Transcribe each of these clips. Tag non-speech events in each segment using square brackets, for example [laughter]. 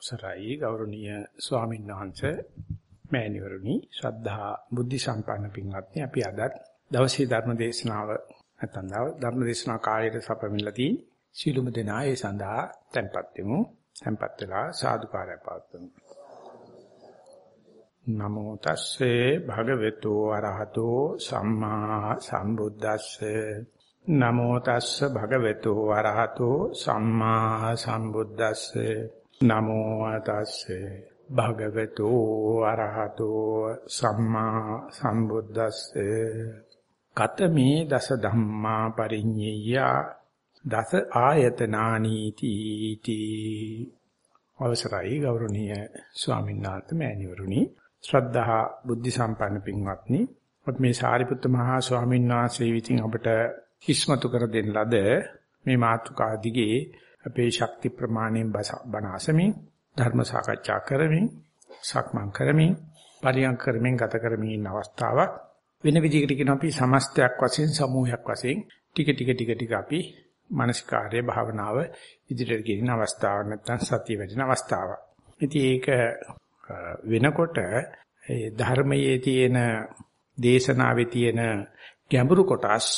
අවසරයි ගෞරවනීය ස්වාමීන් වහන්සේ මෑණිවරුනි. ශ්‍රද්ධා බුද්ධ සම්පන්න පින්වත්නි අපි අද දවසේ ධර්ම දේශනාව නැත්නම් ධර්ම දේශනා කාලයට සපමිලා තියෙන සීලුම දෙනා ඒ සඳහා tempත් වෙමු. tempත් වෙලා සාදුකාරය පවත්වමු. නමෝ තස්සේ භගවතු අරහතෝ සම්මා සම්බුද්දස්සේ. නමෝ තස්ස භගවතු වරහතෝ සම්මා සම්බුද්දස්සේ. නමෝ තස්සේ භගවතු වරහතෝ සම්මා සම්බුද්දස්සේ කතමේ දස ධම්මා පරිඤ්ඤය දස ආයතනානීති තී අවසරයි ගෞරවනීය ස්වාමීන් වහන්සේ මෑණිවරුනි. ශ්‍රද්ධා බුද්ධ සම්පන්න පින්වත්නි මේ සාරිපුත්ත මහා ස්වාමීන් වහන්සේ විසින් අපට හිස්මතු කර දෙන ලද මේ මාතෘකා දිගේ අපේ ශක්ති ප්‍රමාණයෙන් බණාසමින් ධර්ම සාකච්ඡා කරමින් සක්මන් කරමින් පරියන්ක කරමින් ගත කරමින් ඉන්න අවස්ථාවක් වෙන විදිහකට කියන අපි සමස්තයක් වශයෙන් සමූහයක් වශයෙන් ටික ටික ටික ටික අපි මානසිකාර්ය භාවනාව ඉදිරියට ගෙනින අවස්ථාවක් නැත්නම් සතිය වැඩින අවස්ථාවක්. ඉතින් ඒක වෙනකොට ඒ ධර්මයේ තියෙන දේශනාවේ තියෙන ගැඹුරු කොටස්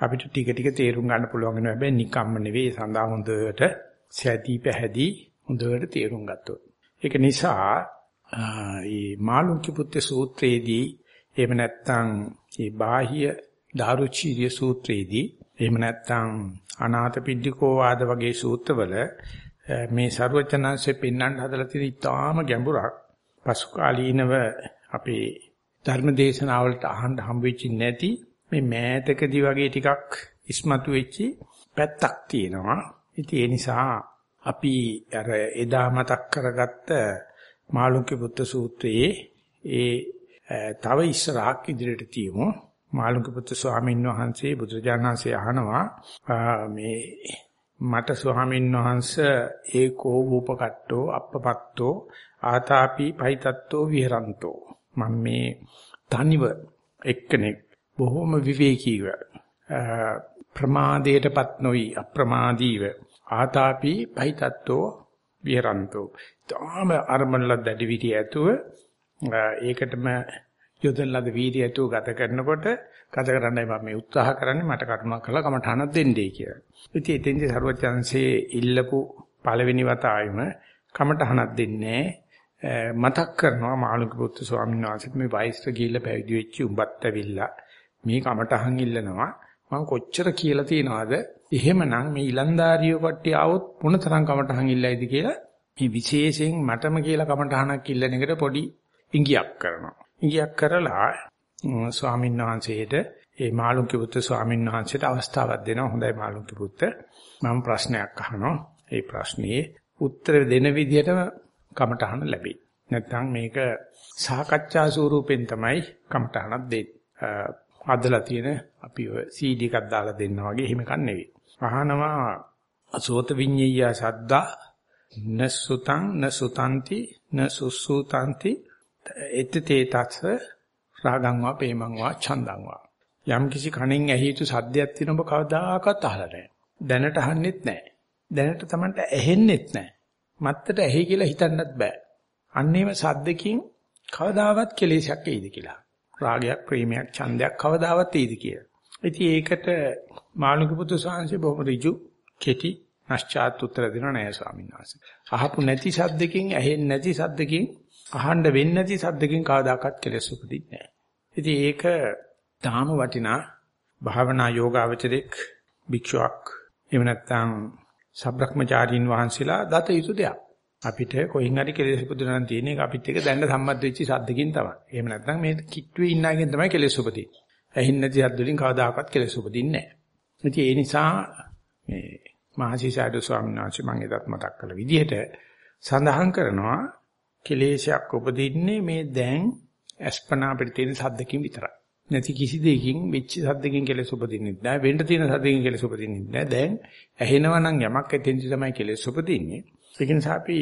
අපිට ටික ටික තේරුම් ගන්න පුළුවන් වෙනවා. හැබැයි නිකම්ම නෙවෙයි සඳහා හොඳට සැදී පැහැදී හොඳට තේරුම් ගත්තොත්. ඒක නිසා මේ මාළුක්‍ය පුත්‍ර සූත්‍රයේදී එහෙම නැත්නම් මේ බාහ්‍ය දාරුචීරිය සූත්‍රයේදී එහෙම නැත්නම් අනාථපිණ්ඩිකෝ වාද වගේ සූත්‍රවල මේ ਸਰවචනංශෙ පෙන්වන්න හදලා තියෙන ඉතාම ගැඹුරක් පසු කාලීනව අපේ ධර්ම දේශනාවලට අහන්න හම්බ වෙච්ච නැති මේ මෑතකදී වගේ ටිකක් ඉස්මතු වෙච්චි පැත්තක් තියෙනවා. ඉතින් ඒ නිසා අපි අර එදා මතක් කරගත්ත මාළුක්‍ය පුත්‍ර සූත්‍රයේ ඒ තව ඉස්සරහක් ඉදිරියට තියමු. මාළුක්‍ය පුත්‍ර ස්වාමීන් වහන්සේ බුදුරජාණන්සේ අහනවා මේ මට ස්වාමීන් වහන්සේ ඒකෝ වූපකට්ටෝ අප්පපත්තෝ ආතාපි පහිතත්තෝ විහරන්තෝ මම මේ තනිව එක්කෙනෙක් බොහොම විවේකීව ප්‍රමාදයටපත් නොවි අප්‍රමාදීව. ආතාපි පහිතත්තෝ විහරන්තෝ. තාම අරමණල දැඩි විටි ඇතුව ඒකටම යොදන ලද වීර්ය ඇතුව ගත කරනකොට ගත කරන්නයි මම මේ උත්සාහ කරන්නේ මට කරුණා කරලා කමඨානක් දෙන්නයි කියලා. ඉතින් එතෙන්දී සරුවචාන්සේ ඉල්ලපු පළවෙනි වතාවෙම කමඨානක් දෙන්නේ මතක් කරනවා මාළුක පුත්තු ස්වාමීන් වහන්සේට මේ වයසට ගිහිල්ලා පැවිදි වෙච්ච උඹත් ඇවිල්ලා. මේ කමටහන් ඉල්ලනවා. මම කොච්චර කියලා තියනවද? එහෙමනම් මේ ඊලන්දාරියෝ කට්ටිය ආවොත් මොනතරම් කමටහන් ඉල්ලයිද කියලා මේ විශේෂයෙන් මටම කියලා කමටහනක් ඉල්ලන එකට පොඩි ඉඟියක් කරනවා. ඉඟියක් කරලා ස්වාමීන් වහන්සේට ඒ මාළුක්‍ය පුත්‍ර ස්වාමීන් වහන්සේට අවස්ථාවක් දෙනවා. හොඳයි මාළුක්‍ය පුත්‍ර. මම ප්‍රශ්නයක් අහනවා. ඒ ප්‍රශ්නේ උත්තර දෙන විදිහටම කමටහන ලැබෙයි. නැත්නම් මේක සාකච්ඡා ස්වරූපෙන් තමයි කමටහනක් දෙන්නේ අදලා තියෙන අපි ඔය CD එකක් දාලා දෙන්නා වගේ එහෙම එකක් නෙවෙයි. අහනවා අසෝත විඤ්ඤය සද්දා නසුතං නසුතಂತಿ නසුසුතಂತಿ එත්තේ තත්ස රාගං වා ප්‍රේමං වා ඡන්දං වා යම් කිසි කණෙන් ඇහිතු සද්දයක් තියෙන ඔබ කවදාකවත් අහලා නැහැ. දැනට අහන්නෙත් නැහැ. දැනට Tamanට ඇහෙන්නෙත් නැහැ. මත්තට ඇහි කියලා හිතන්නත් බෑ. අන්නේම සද්දකින් කවදාවත් කෙලෙසයක් එයිද කියලා. රාගයක් ප්‍රේමයක් ඡන්දයක් කවදාවත් එයිද කියලා. ඉතින් ඒකට මාළුක පුතු සාංශේ බොහොම ඍජු කෙටි නැස්චාත් උත්තර දෙනවා නෑ ස්වාමීන් වහන්සේ. අහපු නැති සද්දකින් ඇහෙන්නේ නැති සද්දකින් අහන්න වෙන්නේ නැති සද්දකින් කවදාකවත් කෙලෙස් උපදින්නේ නෑ. ඉතින් ඒක තාම වටිනා භාවනා යෝගාවචරෙක් භික්ෂුවක් එහෙම නැත්නම් සබ්‍රක්‍මචාරීන් වහන්සේලා දත යුතු දෙයක්. අපිට කොයින් හරි කෙලෙස් උපදිනවා තියෙන එක අපිත් එක්ක දැන්න සම්බන්ධ වෙච්ච සද්දකින් තමයි. එහෙම නැත්නම් මේ කිට්ටුවේ ඉන්න අයගෙන් තමයි කෙලෙස් උපදින්නේ. ඇහින් නැති සද්ද වලින් කවදාකවත් කෙලෙස් උපදින්නේ නැහැ. ඒ නිසා මේ මහසිසාරද ස්වාමීන් වහන්සේ මම එදත් මතක් කළ විදිහට සඳහන් කරනවා කෙලෙසයක් උපදින්නේ මේ දැන් අස්පනා අපිට තියෙන සද්දකින් විතරයි. නැති කිසි දෙයකින් වෙච්ච සද්දකින් කෙලෙස් උපදින්නේ නැහැ. වෙන්න තියෙන සද්දකින් කෙලෙස් උපදින්නේ නැහැ. දැන් ඇහෙනවා නම් යමක් ඇතෙන්දි තමයි කෙලෙස් උපදින්නේ. ඒක නිසා අපි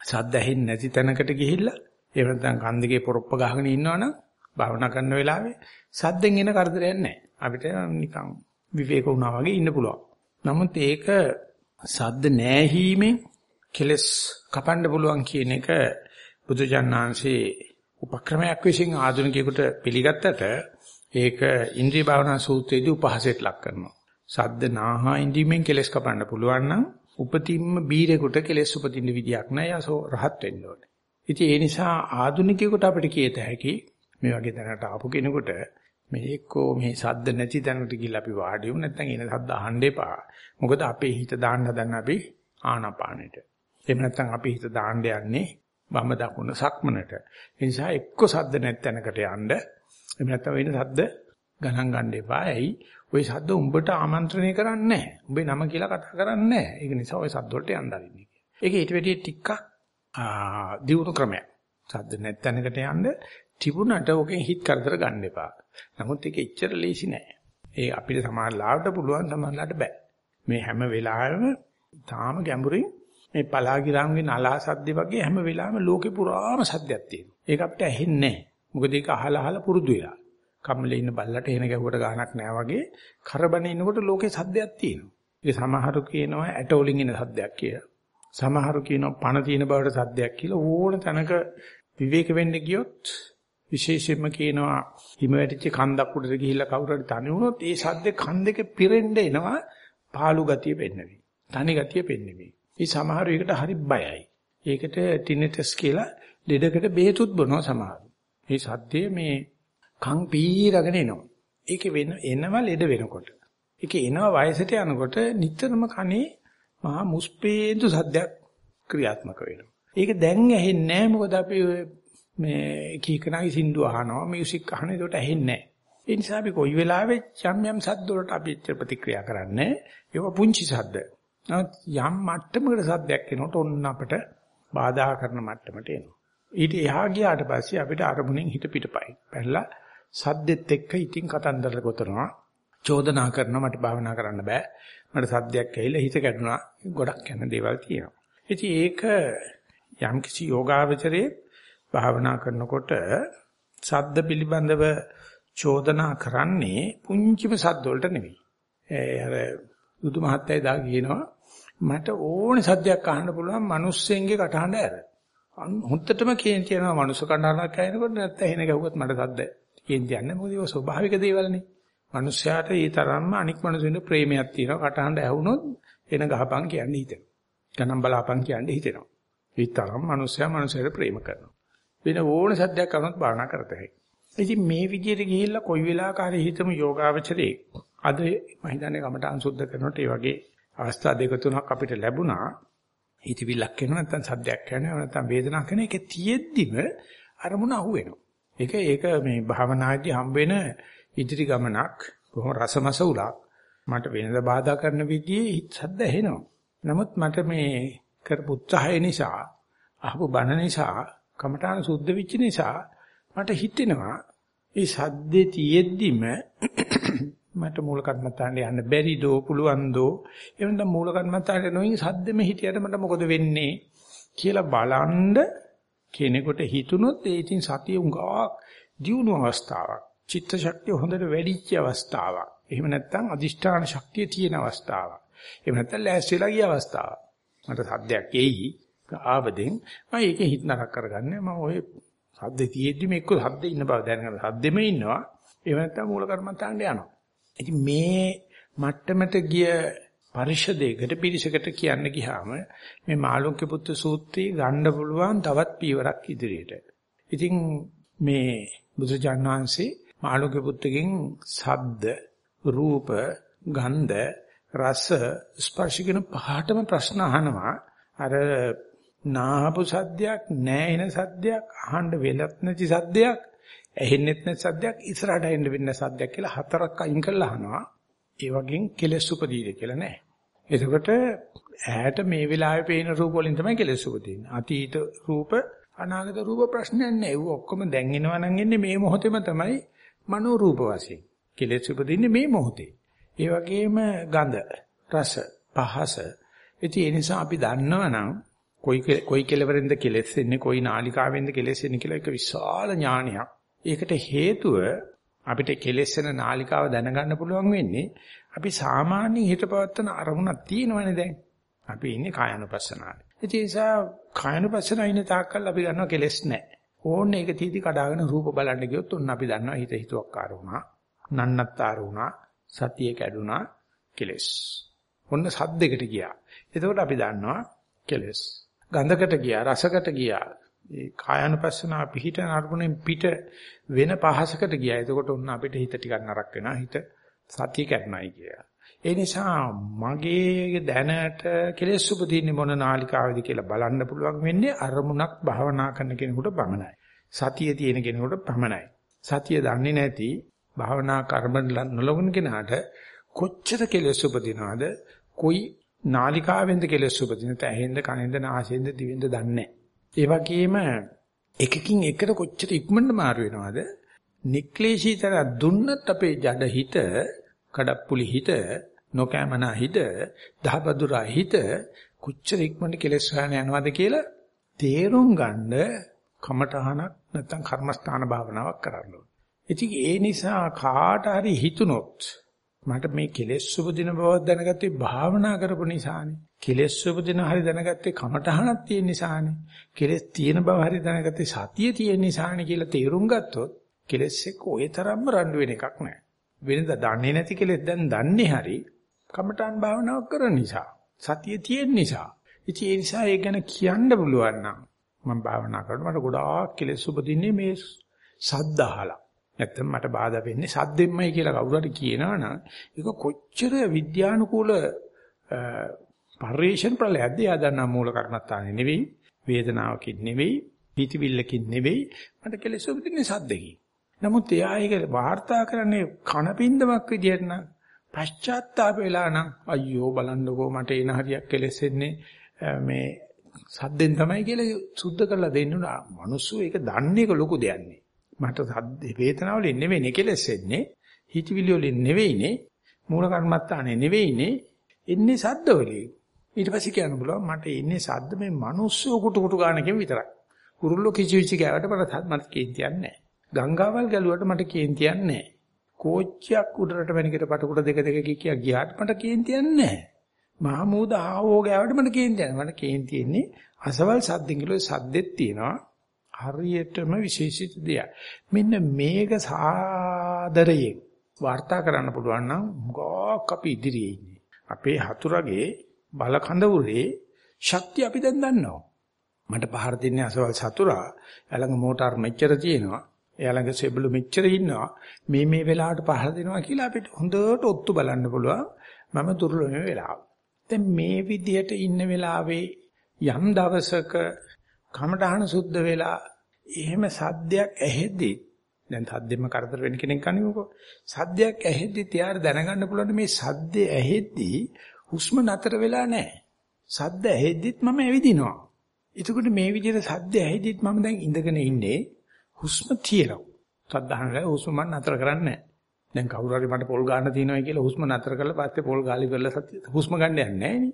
සද්ද ඇහෙන්නේ නැති තැනකට ගිහිල්ලා එහෙම නැත්නම් කන් දෙකේ පොරොප්ප ගහගෙන ඉන්නවනම් භාවනා කරන වෙලාවේ සද්දෙන් එන කරදරයක් නැහැ. අපිට නිකන් විවේක වුණා වගේ ඉන්න පුළුවන්. නමුත් ඒක සද්ද නැහිීමෙන් කෙලස් කපන්න පුළුවන් කියන එක බුදුජානනාංශේ උපක්‍රමයක් විසින් ආධුනිකයෙකුට පිළිගත්තට ඒක ඉන්ද්‍රිය භාවනා සූත්‍රයේදී උපහාසයට ලක් කරනවා. සද්ද නාහා ඉඳීමෙන් කෙලස් කපන්න පුළුවන් නම් උපතින්ම බීරෙකුට කෙලස් උපදින්න විදියක් නැහැ. යසෝ රහත් වෙන්න ඕනේ. ඉතින් ඒ නිසා ආධුනිකයෙකුට අපිට කියත හැකි මේ වගේ දැනට ආපු කෙනෙකුට මේ එක්කෝ මේ සද්ද නැති තැනකට ගිහිල්ලා අපි වාඩි වුණ නැත්නම් එන සද්ද අහන්න එපා. මොකද අපේ හිත දාන්න හදන්න අපි ආනාපානෙට. එහෙම නැත්නම් අපි හිත දාන්න යන්නේ වම දකුණ සක්මනට. ඒ නිසා එක්ක සද්ද නැති තැනකට යන්න. එහෙම නැත්නම් වෙන සද්ද ගණන් ගන්න එපා. ඇයි? ওই සද්ද උඹට ආමන්ත්‍රණය කරන්නේ නැහැ. උඹේ නම කියලා කතා කරන්නේ නැහැ. ඒක නිසා ওই සද්ද වලට යන්න අරින්නේ. ඒක ඊට වැඩිය ටිකක් දියුණු ක්‍රමයක්. සද්ද නැති තැනකට යන්න තිබුණට ඔකෙන් හිත කරදර ගන්න එපා. නමුත් ඒක එච්චර ලේසි නෑ. ඒ අපිට සමාජලාවට පුළුවන් සමාජලාට බෑ. මේ හැම වෙලාවෙම තාම ගැඹුරින් මේ පලාගිරාම්ගේ නලා සද්ද වගේ හැම වෙලාවෙම ලෝකේ පුරාම සද්දයක් තියෙනවා. ඒක අපිට ඇහෙන්නේ නෑ. මොකද ඒක අහලා අහලා පුරුදු වෙලා. කම්මලේ ඉන්න බල්ලට එන ගැහුවට ගානක් නෑ වගේ කරබනේ ඉන්නකොට ලෝකේ සද්දයක් තියෙනවා. ඒ සමහරු කියනවා ඇටෝලින් ඉන සද්දයක් කියලා. සමහරු කියනවා පණ තියෙන බවට සද්දයක් කියලා ඕන තැනක විවේක වෙන්න ගියොත් විශේෂයෙන්ම කියනවා හිම වැටිච්ච කන්දක් උඩට ගිහිල්ලා කවුරු හරි තනි වුණොත් ඒ සද්දේ කන් දෙක පිරෙන්න එනවා පාළු ගතිය පෙන්නවි. තනි ගතිය පෙන්නවි. මේ සමහරු එකට හරි බයයි. ඒකට ටිනෙටස් කියලා ලෙඩකට බේතුත් බොනවා සමහරු. මේ සද්දේ මේ කන් පීරගෙන එනවා. ඒකේ වෙන එනවා ලෙඩ වෙනකොට. ඒකේ එනවා වයසට යනකොට නිතරම කනේ මහා මුස්පේන්තු සද්දයක් ක්‍රියාත්මක වෙනවා. ඒක දැන් ඇහෙන්නේ නැහැ මොකද අපි මේ කීකනායි සින්දු අහනවා මියුසික් අහන ඒකට ඇහෙන්නේ නැහැ. ඒ නිසා අපි කොයි වෙලාවෙ යම් යම් සද්ද වලට අපි ප්‍රතික්‍රියා කරන්නේ ඒක පුංචි සද්ද. නමුත් යම් මට්ටමකට සද්දයක් එනකොට ඔන්න අපට බාධා කරන මට්ටමට එනවා. ඊට එහා ගියාට පස්සේ අපිට අරමුණෙන් හිත පිටපයි. පැහැලා සද්දෙත් එක්ක ඉතින් කතන්දර ගොතනවා. චෝදනා කරනවා මට භාවනා කරන්න බෑ. මට සද්දයක් ඇහිලා හිත කැඩුනා. ගොඩක් යන දේවල් තියෙනවා. ඉතින් ඒක යම් කිසි යෝගාවචරයේ භාවනා කරනකොට සද්ද පිළිබඳව චෝදනා කරන්නේ පුංචිම සද්ද වලට නෙවෙයි. ඒ අර බුදු මහත්තයා දා කියනවා මට ඕනේ සද්දයක් අහන්න පුළුවන් මිනිස්සෙන්ගේ කටහඬ ඇර. හොන්දටම කියන තියනවා මනුස්ස කටහඬක් ඇහෙනකොට නැත්නම් එහෙන ගැහුවත් මට සද්ද කියන තියන්නේ මොකද ඒක ස්වභාවික දේවල්නේ. මිනිස්යාට ඒ තරම්ම අනික් මිනිසුන්ට ප්‍රේමයක් තියෙනවා කටහඬ ඇහුනොත් එන ගහපන් කියන්නේ හිතෙනවා. ගණන් බලාපන් කියන්නේ හිතෙනවා. ඒ තරම් මිනිස්යා මිනිසෙට ප්‍රේම කරනවා. වෙන ඕන සද්දයක් කරනත් භාවනා කරත හැකියි. ඉතින් මේ විදිහට ගිහිල්ලා කොයි වෙලාවකරි හිතමු යෝගාවචරේ අද මම හිතන්නේ කමටහන් සුද්ධ කරනකොට ඒ වගේ අවස්ථා දෙක තුනක් අපිට ලැබුණා. හිතවිල්ලක් එනවා නැත්නම් සද්දයක් එනවා නැත්නම් වේදනාවක් එනවා ඒකේ තියෙද්දිම අරමුණ අහුවෙනවා. ඒක ඒක මේ භාවනාදී හම්බ වෙන ඉදිරි ගමනක් බොහොම රසමස උලක්. මට වෙනද බාධා කරන විදිහේ හිත සද්ද ඇහෙනවා. නමුත් මට මේ කරපු උත්සාහය නිසා අහපු බණ නිසා කමඨාන සුද්ධ වෙච්ච නිසා මට හිතෙනවා මේ සද්දේ තියෙද්දිම [coughs] මට මූල කර්මත්තාන්ට යන්න බැරි දෝ පුළුවන් දෝ එවනම් මූල කර්මත්තාන්ට නොයින් සද්දෙම හිටියට මට මොකද වෙන්නේ කියලා බලන්ඩ කෙනෙකුට හිතුනොත් ඒ ඉතින් සතිය උඟා දියුණු අවස්ථාවක්. චිත්ත ශක්තිය හොඳට වැඩිච්ච අවස්ථාවක්. එහෙම නැත්නම් අදිෂ්ඨාන ශක්තිය තියෙන අවස්ථාවක්. එහෙම නැත්නම් ලෑස්තිලා ගිය අවස්ථාවක්. මට සද්දයක් එයි. ආවදෙන් මම ඒකේ හිත නරක කරගන්නේ. මම ඔය සද්ද තියෙද්දි මේක සද්ද ඉන්න බව දැනගෙන සද්දෙම ඉන්නවා. ඒව නැත්තම් මූල කර්මන්තාන්ට යනවා. ඉතින් මේ මට්ටමට ගිය පරිශදයකට පිරිසකට කියන්න ගියාම මේ මාළුක්‍ය පුත්තු සූත්‍රය ගන්න පුළුවන් තවත් පීවරක් ඉදිරියට. ඉතින් මේ බුදුජාණන් වහන්සේ මාළුක්‍ය පුත්තුගෙන් සද්ද රූප ගන්ධ රස ස්පර්ශ කියන පහටම ප්‍රශ්න අහනවා. අර නාහපු සද්දයක් නැහෙන සද්දයක් අහන්න වෙලත් නැති සද්දයක් ඇහෙන්නෙත් නැති සද්දයක් ඉස්සරහට එන්න වෙන්න සද්දයක් කියලා හතරක් අයින් කරලා අහනවා. ඒ වගේ කෙලෙස් උපදීද කියලා නෑ. එතකොට ඇහැට මේ වෙලාවේ පේන රූප වලින් තමයි කෙලෙස් උපදින්නේ අතීත රූප අනාගත රූප ප්‍රශ්නයක් නෑ. ඒව ඔක්කොම දැන් එනවා නම් එන්නේ මේ මොහොතේම තමයි මනෝ රූප වශයෙන්. කෙලෙස් උපදින්නේ මේ මොහොතේ. ඒ වගේම ගඳ රස පහස. ඉතින් ඒ නිසා අපි දන්නවනම් කොයි කොයි කෙලවරෙන්ද කෙලෙස් එන්නේ කොයි නාලිකාවෙන්ද කෙලෙස් එන්නේ කියලා එක විශාල ඥානයක්. ඒකට හේතුව අපිට කෙලෙස් එන නාලිකාව දැනගන්න පුළුවන් වෙන්නේ අපි සාමාන්‍ය හිතපවත්තන අරමුණක් තියෙනවනේ දැන්. අපි ඉන්නේ කායानुපස්සනාවේ. ඒ නිසා කායानुපස්සන ඉන්න තාක්කල් අපි ගන්නවා කෙලස් නැහැ. ඕන්න ඒක තීති කඩාගෙන රූප බලන්න ගියොත් උන්න අපි දන්නවා හිත හිතුවක් ආර වුණා. නන්නත්තර වුණා. සතිය කැඩුනා. කෙලස්. ඔන්න සද්දෙකට ගියා. එතකොට අපි දන්නවා කෙලස්. ගන්ධකට ගියා, රසකට ගියා. ඒ කායानुපස්සනා පිහිට නරුණෙන් පිට වෙන පහසකට ගියා. එතකොට ඔන්න අපිට හිත ටිකක් නරක වෙනවා. හිත සතිය කැඩනයි කියලා. ඒ නිසා මගේ දැනට කෙලෙස් උපදින්නේ මොන නාලිකාවේද කියලා බලන්න පුළුවන් වෙන්නේ අරමුණක් භාවනා කරන කෙනෙකුට පමණයි. සතිය තියෙන කෙනෙකුට පමණයි. සතිය දන්නේ නැති භාවනා කර්ම නොලවුන කෙනාට කොච්චර කෙලෙස් උපදිනවද? කොයි නාලිකාවෙන්ද කෙලෙස් උපදිනද? ඇහෙන්ද, කනෙන්ද, නාසයෙන්ද, දිවෙන්ද දන්නේ ඒ වගේම එකකින් එකට කොච්චර ඉක්මනට මාරු වෙනවද? නික්ලේශීතර දුන්නත් අපේ ජඩ හිත කඩප්පුලි හිත නොකෑමනා හිත දහබදුරා හිත කොච්චර ඉක්මනට කෙලස් හොයන යනවද කියලා තේරුම් ගන්න කමඨහනක් නැත්නම් කර්මස්ථාන භාවනාවක් කරන්න ඕනේ. ඉතින් ඒ නිසා කාට හරි හිතුනොත් මට මේ කෙලෙස් සුබදින බව දැනගත්තේ භාවනා කරපු නිසානේ. කෙලෙස් සුබදින හරි දැනගත්තේ කමඨහනක් තියෙන නිසානේ. කෙලෙස් තියෙන බව හරි දැනගත්තේ සතිය තියෙන නිසානේ කියලා තේරුම් ගත්තොත් කෙලෙස් එක්ක ওই තරම්ම රණ්ඩු වෙන එකක් නැහැ. වෙනද දන්නේ නැති කෙලෙස් දැන් දන්නේ හරි කමඨාන් භාවනාවක් කරන නිසා සතිය තියෙන නිසා. ඉතින් ඒ නිසා ඒක ගැන කියන්න පුළුවන් නම් මම භාවනා කරනකොට මට ගොඩාක් කෙලෙස් උපදින්නේ මේ සද්ද අහලා. නැත්තම් මට බාධා වෙන්නේ සද්දෙන්මයි කියලා කවුරු හරි කියනවනම් ඒක කොච්චර විද්‍යානුකූල පරිේශන ප්‍රලයක්ද? යදන්න මූල කර්මත්තානේ නෙවෙයි වේදනාවකින් නෙවෙයි පිටිවිල්ලකින් නෙවෙයි. මට කෙලෙස් උපදින්නේ සද්දකින්. නමුත් එයා ඒක වාර්තා කරන්නේ කනපින්දමක් විදියට නම් පශ්චාත්තාප වෙලා නම් අයියෝ බලන්නකෝ මට එන හරියක් කෙලෙසෙන්නේ මේ සද්දෙන් තමයි කියලා සුද්ධ කරලා දෙන්න උනා. මිනිස්සු ඒක දන්නේ එක ලොකු දෙයක් නේ. මට සද්ද වේදනාවලින් නෙවෙයි කෙලෙසෙන්නේ. හිතවිලි වලින් නෙවෙයිනේ. මූල කර්මත්තානේ නෙවෙයිනේ. එන්නේ සද්ද වලින්. ඊට පස්සේ කියන්න බලව මට එන්නේ සද්ද මේ මිනිස්සු කුටු කුටු ගන්නකෙම විතරයි. කුරුල්ලෝ කිචි කිචි ගෑවට මට මට කේන්තියක් නැහැ. ගංගාවල් ගැලුවට මට කේන්තියක් නැහැ. කෝච්චියක් උඩරට වෙනකට පටකුඩ දෙක දෙක කිය ගියාට මට කේන්තියක් නැහැ. මහමූද ආවෝ ගෑවට මට කේන්තියක් නැහැ. මට කේන්තියෙන්නේ අසවල් සද්දින් කිලෝ සද්දෙත් තියෙනවා. හරියටම විශේෂිත දෙයක්. මෙන්න මේක සාදරයෙන් වාර්තා කරන්න පුළුවන් නම් ගොක් අපි ඉදිරියේ ඉන්නේ. අපේ හතුරගේ බල කඳවුරේ ශක්තිය අපි දැන් දන්නවා. මට පහර දෙන්නේ අසවල් සතුරා. ළඟ මෝටාර් මෙච්චර තියෙනවා. එයා ළඟ සෙබළු මෙච්චර ඉන්නවා මේ මේ වෙලාවට පහල දෙනවා කියලා අපිට හොඳට ඔත්තු බලන්න පුළුවන් මම දුර්ලභ මේ වෙලාව. දැන් මේ විදිහට ඉන්න වෙලාවේ යම් දවසක කමඨහන සුද්ධ වෙලා එහෙම සද්දයක් ඇහෙද්දි දැන් සද්දෙම කරදර වෙන කෙනෙක් අනිවකෝ සද්දයක් ඇහෙද්දි තියාර දැනගන්න පුළුවන් මේ සද්දේ ඇහෙද්දි හුස්ම නතර වෙලා නැහැ. සද්ද ඇහෙද්දිත් මම ඇවිදිනවා. එතකොට මේ විදිහට සද්ද ඇහෙද්දිත් මම දැන් ඉඳගෙන ඉන්නේ හුස්ම තියෙනවා. සද්ධාහනල හුස්ම මන් නතර කරන්නේ නැහැ. දැන් කවුරු හරි මට පොල් ගන්න තියෙනවා කියලා හුස්ම නතර කරලා පස්සේ පොල් ගාලි කරලා හුස්ම ගන්න යන්නේ නැහැ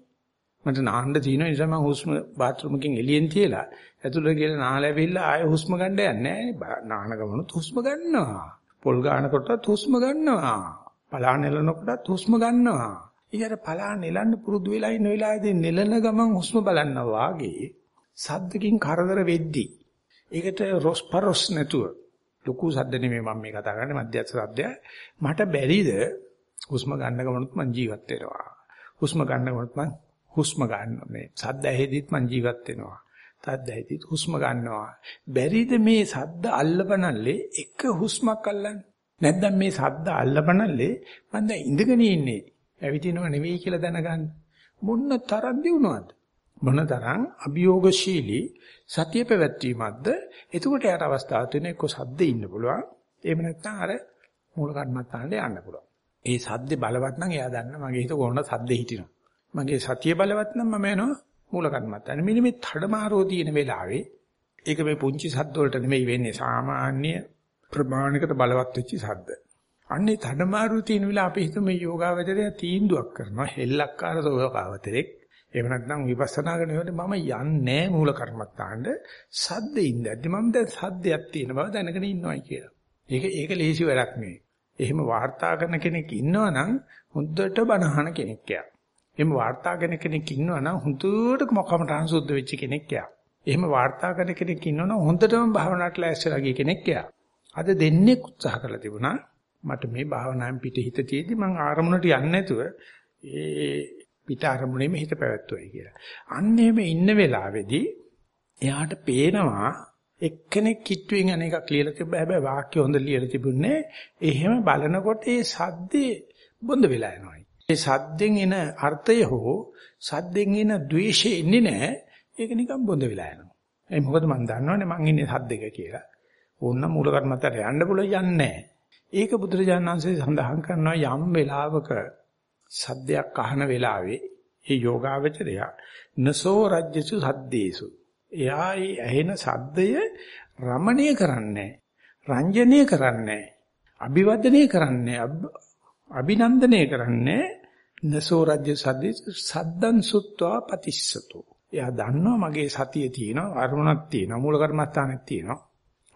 මට නාන්න තියෙන නිසා මම හුස්ම බාත් รู මකින් එළියෙන් තියලා ඇතුළට ගිහලා නාලැවිලා ආයෙ හුස්ම ගන්න යන්නේ නැහැ නාන ගමනුත් හුස්ම ගන්නවා. පොල් ගන්නකොටත් හුස්ම ගන්නවා. පලාන නෙලනකොටත් හුස්ම ගන්නවා. ඊට පලාන නෙලන්න පුරුදු වෙලා ඉන්න වෙලාවේදී නෙලන ගමන් හුස්ම බලනවා වාගේ සද්දකින් කරදර වෙද්දී ඒකට රොස්පරොස් නැතුව ලොකු සද්ද නෙමෙයි මම මේ කතා කරන්නේ මධ්‍යස්ථ සද්දය. මට බැරිද හුස්ම ගන්න ගමනත් මං ජීවත් වෙනවා. හුස්ම ගන්න ගමනත් මං හුස්ම ගන්න මේ සද්ද ඇහෙදිත් මං ජීවත් වෙනවා. සද්ද ඇහෙදිත් හුස්ම ගන්නවා. බැරිද මේ සද්ද අල්ලපනල්ලේ එක හුස්මක් අල්ලන්න? නැත්නම් මේ සද්ද අල්ලපනල්ලේ මං දැන් ඉඳගෙන ඉන්නේ. ඇවිදිනව නෙවෙයි කියලා දැනගන්න. මොන්න තරම් දිනුනවද? මොන තරම් අභියෝගශීලී සතිය පැවැත්වීමක්ද? එතකොට යාට අවස්ථාවක් තියෙන එක්ක සද්දේ ඉන්න පුළුවන්. එහෙම නැත්නම් අර මූල කර්මත්තාන්ට යන්න පුළුවන්. ඒ සද්දේ බලවත් නම් එයා දන්න මගේ හිත කොහොමද සද්දේ හිටිනවා මගේ සතිය බලවත් නම් මම යනවා මූල කර්මත්තාන් මෙන්න මේ තඩමාරෝ තියෙන වෙලාවේ ඒක මේ පුංචි සද්ද වලට නෙමෙයි වෙන්නේ. සාමාන්‍ය ප්‍රමාණිකට බලවත් වෙච්ච සද්ද. අන්නේ තඩමාරු තියෙන වෙලාව අපි හිතමු මේ යෝගාවචරය තීන්දුවක් කරනවා. හෙල්ලක්කාර යෝගාවචරෙක් එහෙම නැත්නම් විපස්සනා කරනකොට මම යන්නේ මූල කර්මත්තාන්ට සද්දේ ඉඳද්දි මම දැන් සද්දයක් තියෙන බව දැනගෙන ඉන්නවයි කියලා. ඒක ඒක ලේසි වැඩක් නෙවෙයි. එහෙම වාර්තා කරන කෙනෙක් ඉන්නවනම් හොඳට බනහන කෙනෙක් යා. එහෙම වාර්තා කරන කෙනෙක් ඉන්නවා නම් හුදුට මොකමටහන් සුද්ධ වෙච්ච කෙනෙක් යා. එහෙම වාර්තා කරන කෙනෙක් ඉන්නවා නම් හොඳටම භාවනාවට ලෑස්තිලා ගිය කෙනෙක් යා. අද දෙන්නේ උත්සාහ කරලා තිබුණා මට මේ භාවනාවෙන් පිට හිත තියේදී මං ආරමුණට යන්නේ නැතුව ඒ පිට ආරමුණෙම හිත පැවැත්වුවයි කියලා. අන්න එහෙම ඉන්න වෙලාවේදී එයාට පේනවා එක්කෙනෙක් කිට්ටුවෙන් අනේක ලියලා තිබ්බ හැබැයි වාක්‍ය හොඳ ලියලා තිබුණේ එහෙම බලනකොට ඒ සද්දේ බොඳ වෙලා යනවා. ඒ සද්දෙන් එන අර්ථය හෝ සද්දෙන් එන ද්වේෂය ඉන්නේ නැහැ. ඒක නිකන් බොඳ වෙලා යනවා. ඒ මොකද මම දන්නවනේ මං ඉන්නේ සද්දක කියලා. ඕන්න මූල කර්මත්තට යන්න පුළුවන් යන්නේ ඒක බුදුරජාණන් වහන්සේ සඳහන් කරනවා යම් වෙලාවක සද්දයක් අහන වෙලාවේ ඒ යෝගාවචරය නසෝ රජ්‍යසු සද්දේසු. එයා ඒ ඇහෙන සද්දය රමණීය කරන්නේ රංජනීය කරන්නේ අභිවදනය කරන්නේ අභිනන්දනය කරන්නේ නසෝ රජ්‍ය සද්දේ සද්දන් සුත්වා පතිස්සතෝ. එයා දන්නවා මගේ සතිය තියෙනවා අරුණක් තියෙනවා මූල කර්මස්ථානෙත් තියෙනවා.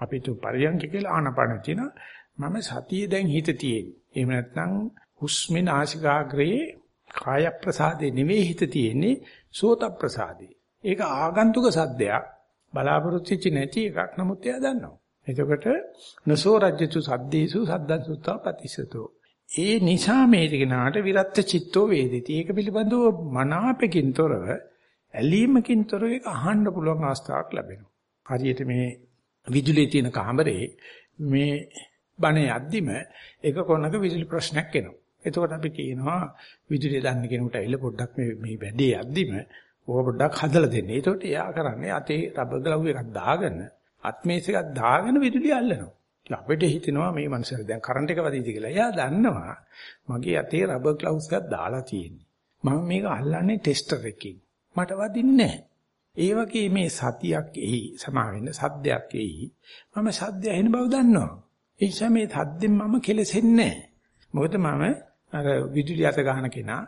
අපිට පරියන්ක කියලා ආනපන තියෙනවා. මම සතිය දැන් හිත තියෙන්නේ. එහෙම නැත්නම් හුස්මේ නාසිකාග්‍රයේ කාය ප්‍රසාදේ නෙවෙයි හිත තියෙන්නේ සෝත ප්‍රසාදේ ඒක ආගන්තුක සද්දයක් බලාපොරොත්තු වෙච්ච නැති එකක් නමුත් එයා දන්නවා. එතකොට නසෝ රජ්‍යතු සද්දේසු සද්දන් සුත්තා පතිසතෝ. ඒ නිසා මේ දිගනාට විරත්ත චිත්තෝ වේදිතී. ඒක පිළිබඳව මනාපකින් තොරව ඇලීමකින් තොරව ඒක අහන්න පුළුවන් අවස්ථාවක් ලැබෙනවා. හරියට මේ විදුලියේ තියෙන කාමරේ මේ බණ යද්දිම එක කොනක විදුලි ප්‍රශ්නයක් එනවා. එතකොට අපි කියනවා විදුලිය දන්න කෙනෙකුට ඇවිල්ලා පොඩ්ඩක් මේ මේ වැඩේ යද්දිම ඕක පොඩ්ඩක් හදලා දෙන්න. ඒකට එයා කරන්නේ අතේ රබර් ග්ලව් එකක් දාගෙන අත්මේස් එකක් දාගෙන විදුලිය අල්ලනවා. අපිට හිතෙනවා මේ මනුස්සයා දැන් කරන්ට් එක වදින්ද කියලා. එයා දන්නවා මගේ අතේ රබර් ග්ලව්ස් එකක් දාලා තියෙන්නේ. මම මේක අල්ලන්නේ ටෙස්ටර් එකකින්. මට වදින්නේ ඒ වගේ මේ සතියක් එයි සමා වෙන්න සද්දයක් එයි. මම සද්දය ඇහෙන බව දන්නවා. ඒ නිසා මේ සද්දෙන් මම කෙලෙසෙන්නේ මොකද මම අර විදුලිය අත ගන්න කෙනා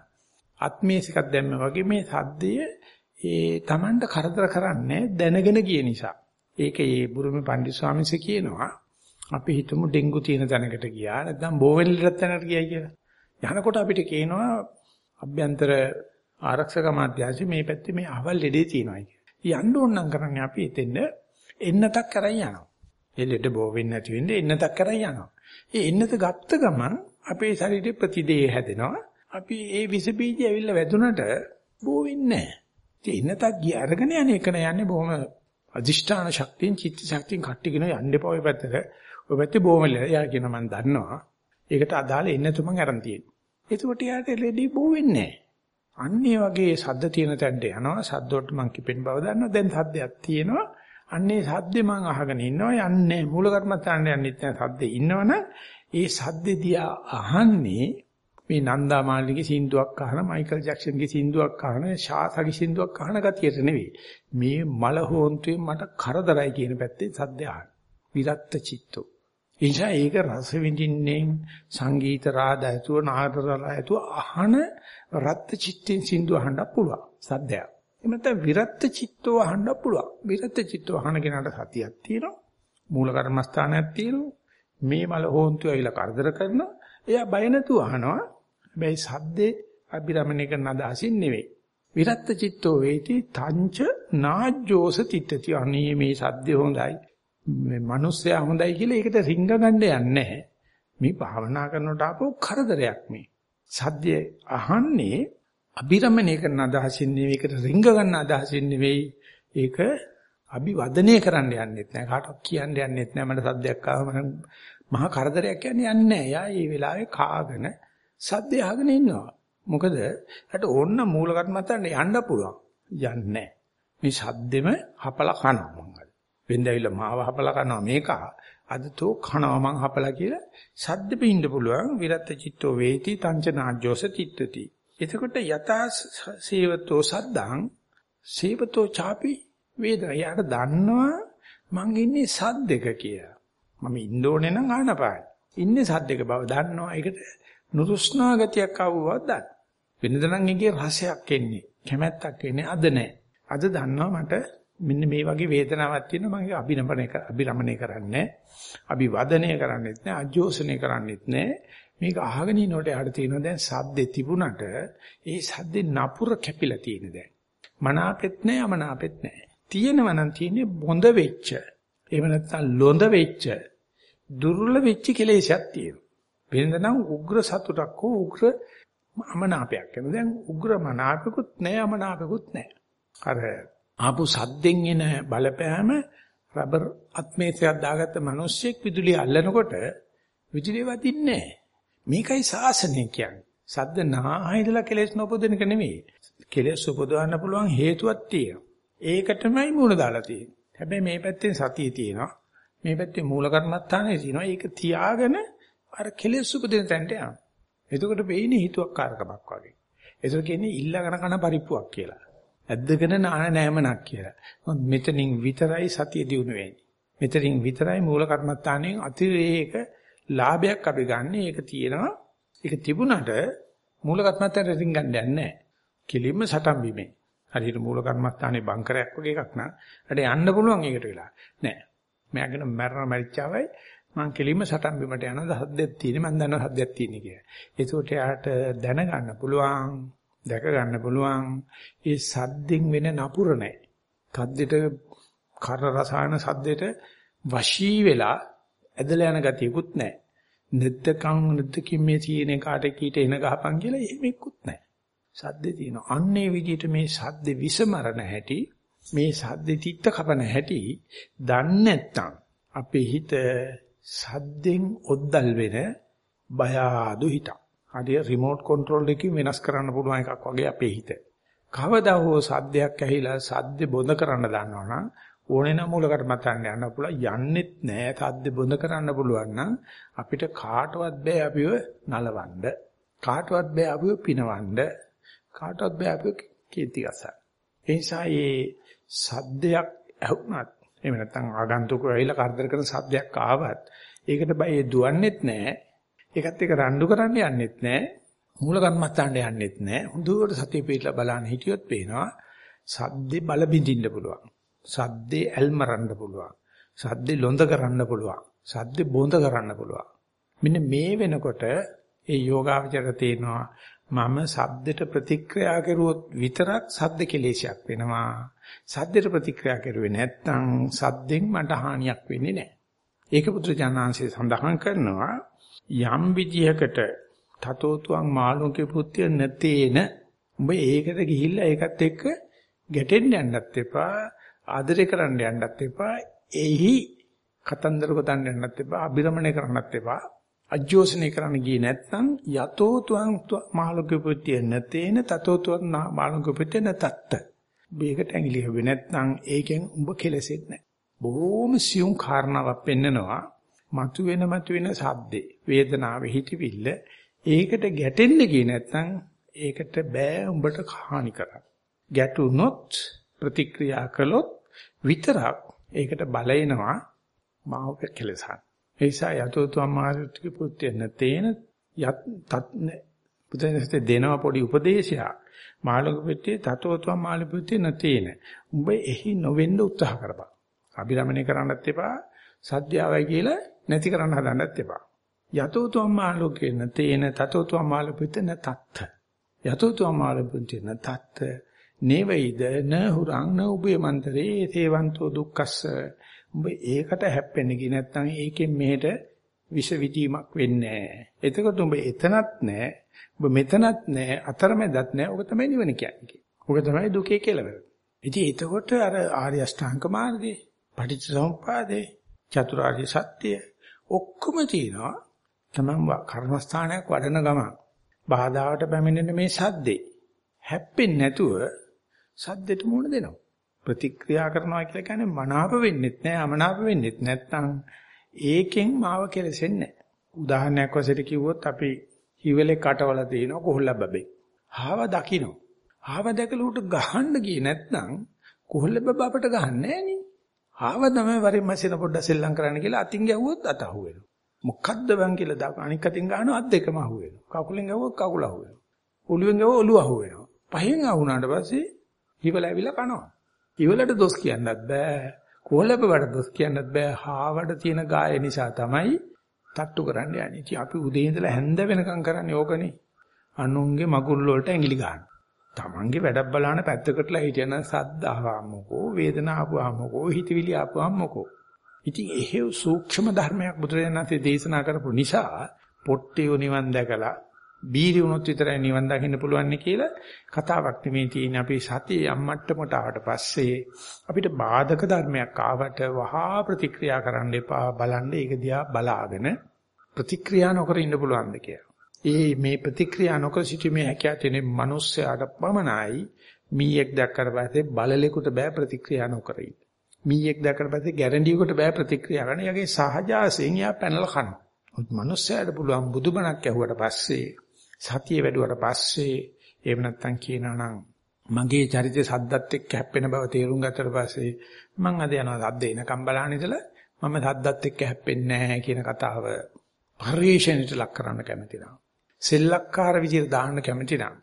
අත්මේස් එකක් දැම්ම වගේ මේ සද්දය ඒ Tamanට කරදර කරන්නේ දැනගෙන ගිය නිසා. ඒක ඒ බුරුමේ පණ්ඩිත ස්වාමීන්සේ කියනවා අපි හිතමු ඩෙන්ගු තියෙන තැනකට ගියා නැත්නම් බෝවෙල්ලට තැනකට ගියයි කියලා. යනකොට අපිට කියනවා අභ්‍යන්තර ආරක්ෂක මාධ්‍යාංශي මේ පැත්තේ මේ අවල් ලෙඩේ තියෙනවා කියලා. යන්න ඕන නම් කරන්නේ අපි එතෙන්ද එන්නතක් කරන් යනවා. ඒ ලෙඩ බෝ වෙන්නේ නැති වෙන්නේ එන්නතක් කරන් යනවා. ඒ එන්නත ගත්ත ගමන් අපේ ශරීරේ ප්‍රතිදේහ හැදෙනවා. අපි ඒ විස බීජය ඇවිල්ලා වැදුනට බෝ වෙන්නේ නැහැ. ඉතින් එන්නතක් ගිය අරගෙන යන්නේ එකන යන්නේ බොහොම අදිෂ්ඨාන ශක්තියෙන් චිත්ත ශක්තියෙන් කට්ටිගෙන යන්න එපා ඔය පැත්තට. ඔය පැත්තේ බොහොම එයා කියන මම දන්නවා. ඒකට අදාළ එන්න තුමන් අරන් තියෙන්නේ. එතකොට යාට ලෙඩි බෝ වෙන්නේ අන්න ඒ වගේ සද්ද තියෙන තැනට යනවා. සද්දවලට මං කිපෙන බව දන්නවා. දැන් සද්දයක් තියෙනවා. අන්නේ සද්දේ මං අහගෙන ඉන්නවා. යන්නේ මූල කර්මස්ථානට යන්නෙත් නැහැ. සද්දේ ඉන්නවනම් ඒ සද්දේ දිහා අහන්නේ මේ නන්දා මාලිගේ සින්දුවක් අහන මයිකල් ජැක්සන්ගේ සින්දුවක් අහන ශාසගේ සින්දුවක් අහන ගතියට නෙවෙයි. මේ මල හොන්තුවේ මට කරදරයි කියන පැත්තේ සද්ද අහන. විරක්ත චිත්තෝ. එනිසා ඒක රස විඳින්නේ සංගීත රාද ඇතුව නාදරල ඇතුව අහන රත් චිත්තෙන් සින්දු අහන්න පුළුවන් සද්දයක්. එහෙම නැත්නම් විරත් චිත්තෝ අහන්න පුළුවන්. විරත් චිත්තෝ අහන කෙනාට සතියක් තියෙනවා. මූල කර්මස්ථානයක් තියෙනවා. මේ මල හොන්තුව ඇවිල්ලා කරදර කරනවා එයා බය නැතුව අහනවා හැබැයි සද්දේ අභිරමණය කරන අදහසින් නෙවෙයි. විරත්ත චිත්තෝ වේති තංච නාජ්ජෝස තිට්ඨති අනේ මේ සද්දේ හොඳයි. මේ මිනිස්සයා හොඳයි කියලා ඒකට රිංග ගන්න යන්නේ මේ භාවනා කරනකොට ආපහු කරදරයක් මේ. සද්දේ අහන්නේ අභිරමණය කරන අදහසින් නෙවෙයි ඒකට රිංග ගන්න අදහසින් නෙවෙයි ඒක අභිවදනය කරන්න යන්නෙත් නෑ කාටවත් කියන්න යන්නෙත් නෑ මට සද්දයක් ආවම මහා කරදරයක් කියන්නේ යන්නේ නෑ. යා මේ වෙලාවේ කාගෙන සද්දේ අහගෙන ඉන්නවා. මොකද යට ඕන්න මූල කර්මත්තන්ට යන්න පුළුවන්. යන්නේ මේ සද්දෙම හපලා කනවා මං අද. වෙන්දවිල මාව හපලා කනවා මේක. අද තෝ කනවා මං හපලා කියලා සද්ද පින්න පුළුවන්. විරත් චිත්තෝ වේති තංචනාජ්ජෝස තිත්තති. එතකොට යතා සේවතෝ සද්දං සේවතෝ ചാපි වේදනා. යාට දන්නවා මං ඉන්නේ සද්දක කියලා. මම ඉන්න ඕනේ නම් ආනපාන. ඉන්නේ සද්දක බව දන්නවා. ඒකට නුරුස්නා ගතියක් ආවවත් දන්න. වෙනදනම් එකේ රසයක් එන්නේ, කැමැත්තක් එන්නේ අද නැහැ. අද දන්නවා මට මෙන්න මේ වගේ වේදනාවක් තියෙනවා මම ඒක අභිනමණය අභිරමණය කරන්නේ අභිවදනය කරන්නේත් නැහැ අජෝසනය කරන්නේත් නැහැ මේක අහගෙන ඉනකොට යාට තියෙනවා දැන් සද්දේ තිබුණට ඒ සද්දේ නපුර කැපිලා තියෙන දැන්. මනාපෙත් නැහැ අමනාපෙත් නැහැ. තියෙනවා නම් තියෙන්නේ බොඳ වෙච්ච. එහෙම නැත්නම් ලොඳ වෙච්ච. දුර්වල වෙච්ච කෙලෙසක් තියෙනවා. වෙනදනම් උග්‍ර සතුටක් හෝ උග්‍ර අමනාපයක් වෙන. දැන් උග්‍ර මනාපකුත් නැහැ අමනාපකුත් නැහැ. අර ආපු සද්දෙන් එන බලපෑම රබර් අත්මේසයක් දාගත්ත මිනිස්සෙක් විදුලිය අල්ලනකොට විදුලිය වදින්නේ නැහැ. මේකයි සාසනය කියන්නේ. සද්ද නාහිදලා කෙලෙස් නොපොදෙන එක නෙමෙයි. කෙලෙස් උපදවන්න පුළුවන් හේතුවක් තියෙනවා. ඒකටමයි මූල දාලා තියෙන්නේ. හැබැයි මේ පැත්තෙන් සතිය තියෙනවා. මේ පැත්තේ මූල කර්මත්තානේ තියෙනවා. ඒක තියාගෙන අර කෙලෙස් උපදින තැනට යනවා. එතකොට වෙයිනේ හිතුවක්කාරකමක් වගේ. ඒක කියන්නේ ඉල්ලගෙන කන පරිප්පුවක් කියලා. ඇද්දගෙන නාන නෑමනක් කියලා. මොකද මෙතනින් විතරයි සතිය දිනු වෙන්නේ. මෙතනින් විතරයි මූල කර්මත්තානෙන් අතිරේක ලාභයක් අපි ගන්න. ඒක තියෙනවා. ඒක තිබුණට මූල කර්මත්තාන රෙසින් ගන්න යන්නේ නැහැ. කෙලින්ම සටන් බිමේ. හරියට මූල කර්මස්ථානේ බංකරයක් වගේ එකක් නා. ඒකට යන්න පුළුවන් ඒකට වෙලා. නෑ. මෑගෙන මරණ මරිච්චාවයි මං කෙලින්ම සටන් බිමට යන හද්දයක් තියෙන මං දන්නවා හද්දයක් තියෙන කියලා. ඒකට යාට දැනගන්න පුළුවන්, දැක ගන්න පුළුවන්. ඒ සද්දෙන් වෙන නපුර නෑ. සද්දෙට කර රසායන සද්දෙට වශී වෙලා ඇදලා යන ගතියකුත් නෑ. නෙද්දකම් නෙද්දකින් මේ තියෙන කාට කීට එන ගහපන් කියලා එහෙම එක්කුත් නෑ. සද්දේ තියෙනවා. අන්නේ විදිහට මේ සද්දේ විසමරණ හැටි මේ සද්දේ තිත්ත කපන හැටි දන්නේ නැත්නම් අපේ හිත සද්දෙන් ඔද්දල් වෙන බය ආදු හිතක්. හරිය රිමෝට් කන්ට්‍රෝල් එකකින් වෙනස් කරන්න පුළුවන් එකක් වගේ අපේ හිත. කවදා හෝ සද්දයක් ඇහිලා සද්ද බොඳ කරන්න දන්නවනම් ඕනේ නම් මූලකට මතන්න යන්න පුළුවන් යන්නෙත් නෑ සද්ද බොඳ කරන්න පුළුවන් නම් අපිට කාටවත් බෑ අපිව නලවන්න කාටවත් බෑ අපිව පිනවන්න කාටවත් බෑ අපිව කීර්ති ගසන්න. ඒ නිසා මේ සද්දයක් ඇහුණත් එහෙම නැත්නම් ආගන්තුකව ඇවිල්ලා කරදර කරන සද්දයක් ආවත් ඒකට බය දුවන්නෙත් නෑ. ඒකත් එක්ක රණ්ඩු කරන්න යන්නෙත් නෑ. මූල කර්මස්ථානට යන්නෙත් නෑ. හොඳට සතිය පිටලා බලන්න හිටියොත් පේනවා සද්දේ බල බින්දින්න පුළුවන්. සද්දේ ඇල්මරන්න පුළුවන්. සද්දේ ලොඳ කරන්න පුළුවන්. සද්දේ බොඳ කරන්න පුළුවන්. මෙන්න මේ වෙනකොට ඒ යෝගාවචර තේනවා මම සද්දට ප්‍රතික්‍රියා කරුවොත් විතරක් සද්ද කෙලේශයක් වෙනවා. සද්දට ප්‍රතික්‍රියා කරුවේ නැත්නම් සද්දෙන් මට හානියක් වෙන්නේ නැහැ. ඒක පුත්‍රජානංශය සඳහන් කරනවා යම් විදියකට තතෝතුං මාළුන්ගේ පුත්‍ය නැතේන උඹ ඒකට ගිහිල්ලා ඒකත් එක්ක ගැටෙන්න යන්නත් එපා ආදරය කරන්න යන්නත් එපා එහි කතන්දර ගොතන්න යන්නත් එපා අබිරමණය කරන්නත් එපා අජෝසනය කරන්න ගියේ නැත්නම් යතෝ තුං මාළුකපුත්‍ය නැතේන තතෝ තුං මාළුකපුත්‍ය නැතත් මේකට ඇඟිලි හොබේ නැත්නම් ඒකෙන් උඹ කෙලෙසෙත් නැහැ බොහොම සියුම් කාරණාවක් පෙන්නනවා. මතුවෙන මතුවෙන සද්දේ වේදනාවේ හිතවිල්ල ඒකට ගැටෙන්න ගියේ නැත්නම් ඒකට බෑ උඹට හානි කරන්න. ගැටුනොත් ප්‍රතික්‍රියා කළොත් විතරක් ඒකට බලෙනවා මාව කෙලසන්න ඒ නිසා යතෝතු අමාරුත්‍ක පුත්‍යන තේන යත් තත් බුදුන්සේ දෙනවා පොඩි උපදේශයක්. මාළක පුත්‍ය තතෝතු මාළපුත්‍ය නතේන. උඹ එහි නොවෙන්න උත්සාහ කරපන්. අභිරමණය කරන්නත් එපා. සත්‍යාවයි කියලා නැති කරන්න හදන්නත් එපා. යතෝතු අමාලෝකේන තේන තතෝතු අමාලපුත්‍ය නතත්. යතෝතු අමාලපුත්‍ය නතත්. නේවයිද න හුරං න උබේ මන්තරේ තේවන්තෝ දුක්ඛස්ස උඹ ඒකට හැප්පෙන්න ගියේ නැත්නම් ඒකෙන් මෙහෙට විෂ විදීමක් වෙන්නේ නැහැ. එතකොට උඹ එතනත් නැහැ. උඹ මෙතනත් නැහැ. අතරමැදත් නැහැ. ඔක තමයි නිවන කියන්නේ. ඔක තමයි දුකේ කෙලවර. ඉතින් එතකොට අර ආර්ය අෂ්ටාංග මාර්ගයේ පටිච්චසමුප්පාදේ චතුරාර්ය සත්‍ය ඔක්කොම තියෙනවා. තමන් කර්මස්ථානයක් වඩන ගමන් බාධාවට පැමිණෙන මේ සද්දේ හැප්පෙන්නේ නැතුව සද්දෙට මුණ දෙනවා. ප්‍රතික්‍රියා කරනවා කියලා කියන්නේ මනාප වෙන්නෙත් නෑ අමනාප වෙන්නෙත් නැත්නම් ඒකෙන් මාව කෙලසෙන්නේ නෑ. උදාහරණයක් වශයෙන් කිව්වොත් අපි හිවලේ කටවල තියෙන කොහොල්ල බබේ. ආව දකින්න. ආව දැකලා උට ගහන්න ගියේ නැත්නම් කොහොල්ල බබ අපට ගහන්නේ නෑනේ. ආව තමයි වරින් මැසින පොඩ්ඩක් සෙල්ලම් කරන්න කියලා අතින් ගැහුවොත් අත අහුවෙනවා. මොකද්ද බං කියලා දාපු අනික් අතින් ගහනවා අත් දෙකම අහුවෙනවා. කකුලෙන් ගැහුවොත් කකුල අහුවෙනවා. ඔළුවෙන් ගැහුවොත් ඔළුව අහුවෙනවා. පහෙන් අහුණාට පස්සේ හිවල ඇවිල්ලා කනවා. ඉවලට දොස් කියන්නත් බෑ. කොහොලපවට දොස් කියන්නත් බෑ. හාවට තියෙන ගාය නිසා තමයි තට්ටු කරන්න යන්නේ. ඉතින් අපි උදේ ඉඳලා හැන්ද වෙනකම් කරන්නේ ඕකනේ. අනුන්ගේ මගුල් වලට ඇඟිලි ගන්න. Tamange වැඩක් බලන පැත්තකටලා හිටියන සද්ද ආවමකෝ වේදනාව ආවමකෝ හිතවිලි ආවමකෝ. ඉතින් එහෙව් සූක්ෂම ධර්මයක් බුදුරජාණන්සේ දේශනා කරපු නිසා පොට්ටියෝ නිවන් දැකලා බීරි වුණොත් විතරයි නිවන් දකින්න පුළුවන් කියලා කතාවක් නෙමේ තියෙන්නේ අපි සතිය යම්මට්ටමට ආවට පස්සේ අපිට බාධක ධර්මයක් ආවට වහා ප්‍රතික්‍රියා කරන්න එපා බලන්න ඒක දිහා බලාගෙන ප්‍රතික්‍රියා නොකර ඉන්න පුළුවන්ද කියලා. ඒ මේ ප්‍රතික්‍රියා නොකර සිටීමේ හැකියාව තියෙන මිනිස්සයාට පමණයි මීයක් දැක්කට පස්සේ බලලෙකුට බෑ ප්‍රතික්‍රියා නොකර ඉන්න. මීයක් දැක්කට පස්සේ ගැරන්ඩියකට බෑ ප්‍රතික්‍රියා කරන්න. යගේ සහජාසයෙන් යා පැනලා කනවා. මනුස්සයාට පුළුවන් බුදුබණක් ඇහුවට පස්සේ සතිය වැඩුවට පස්සේ එහෙම නැත්නම් කියනවා නම් මගේ චරිතය සද්දත් එක්ක හැප්පෙන බව තේරුම් ගත්තට පස්සේ මම අද යනවා සද්ද එනකම් බලන්න ඉතලා මම සද්දත් එක්ක හැප්පෙන්නේ නැහැ කියන කතාව පරිශ්‍රණයට ලක් කරන්න කැමති නම් සෙල්ලක්කාර විදිහට දාන්න කැමති නම්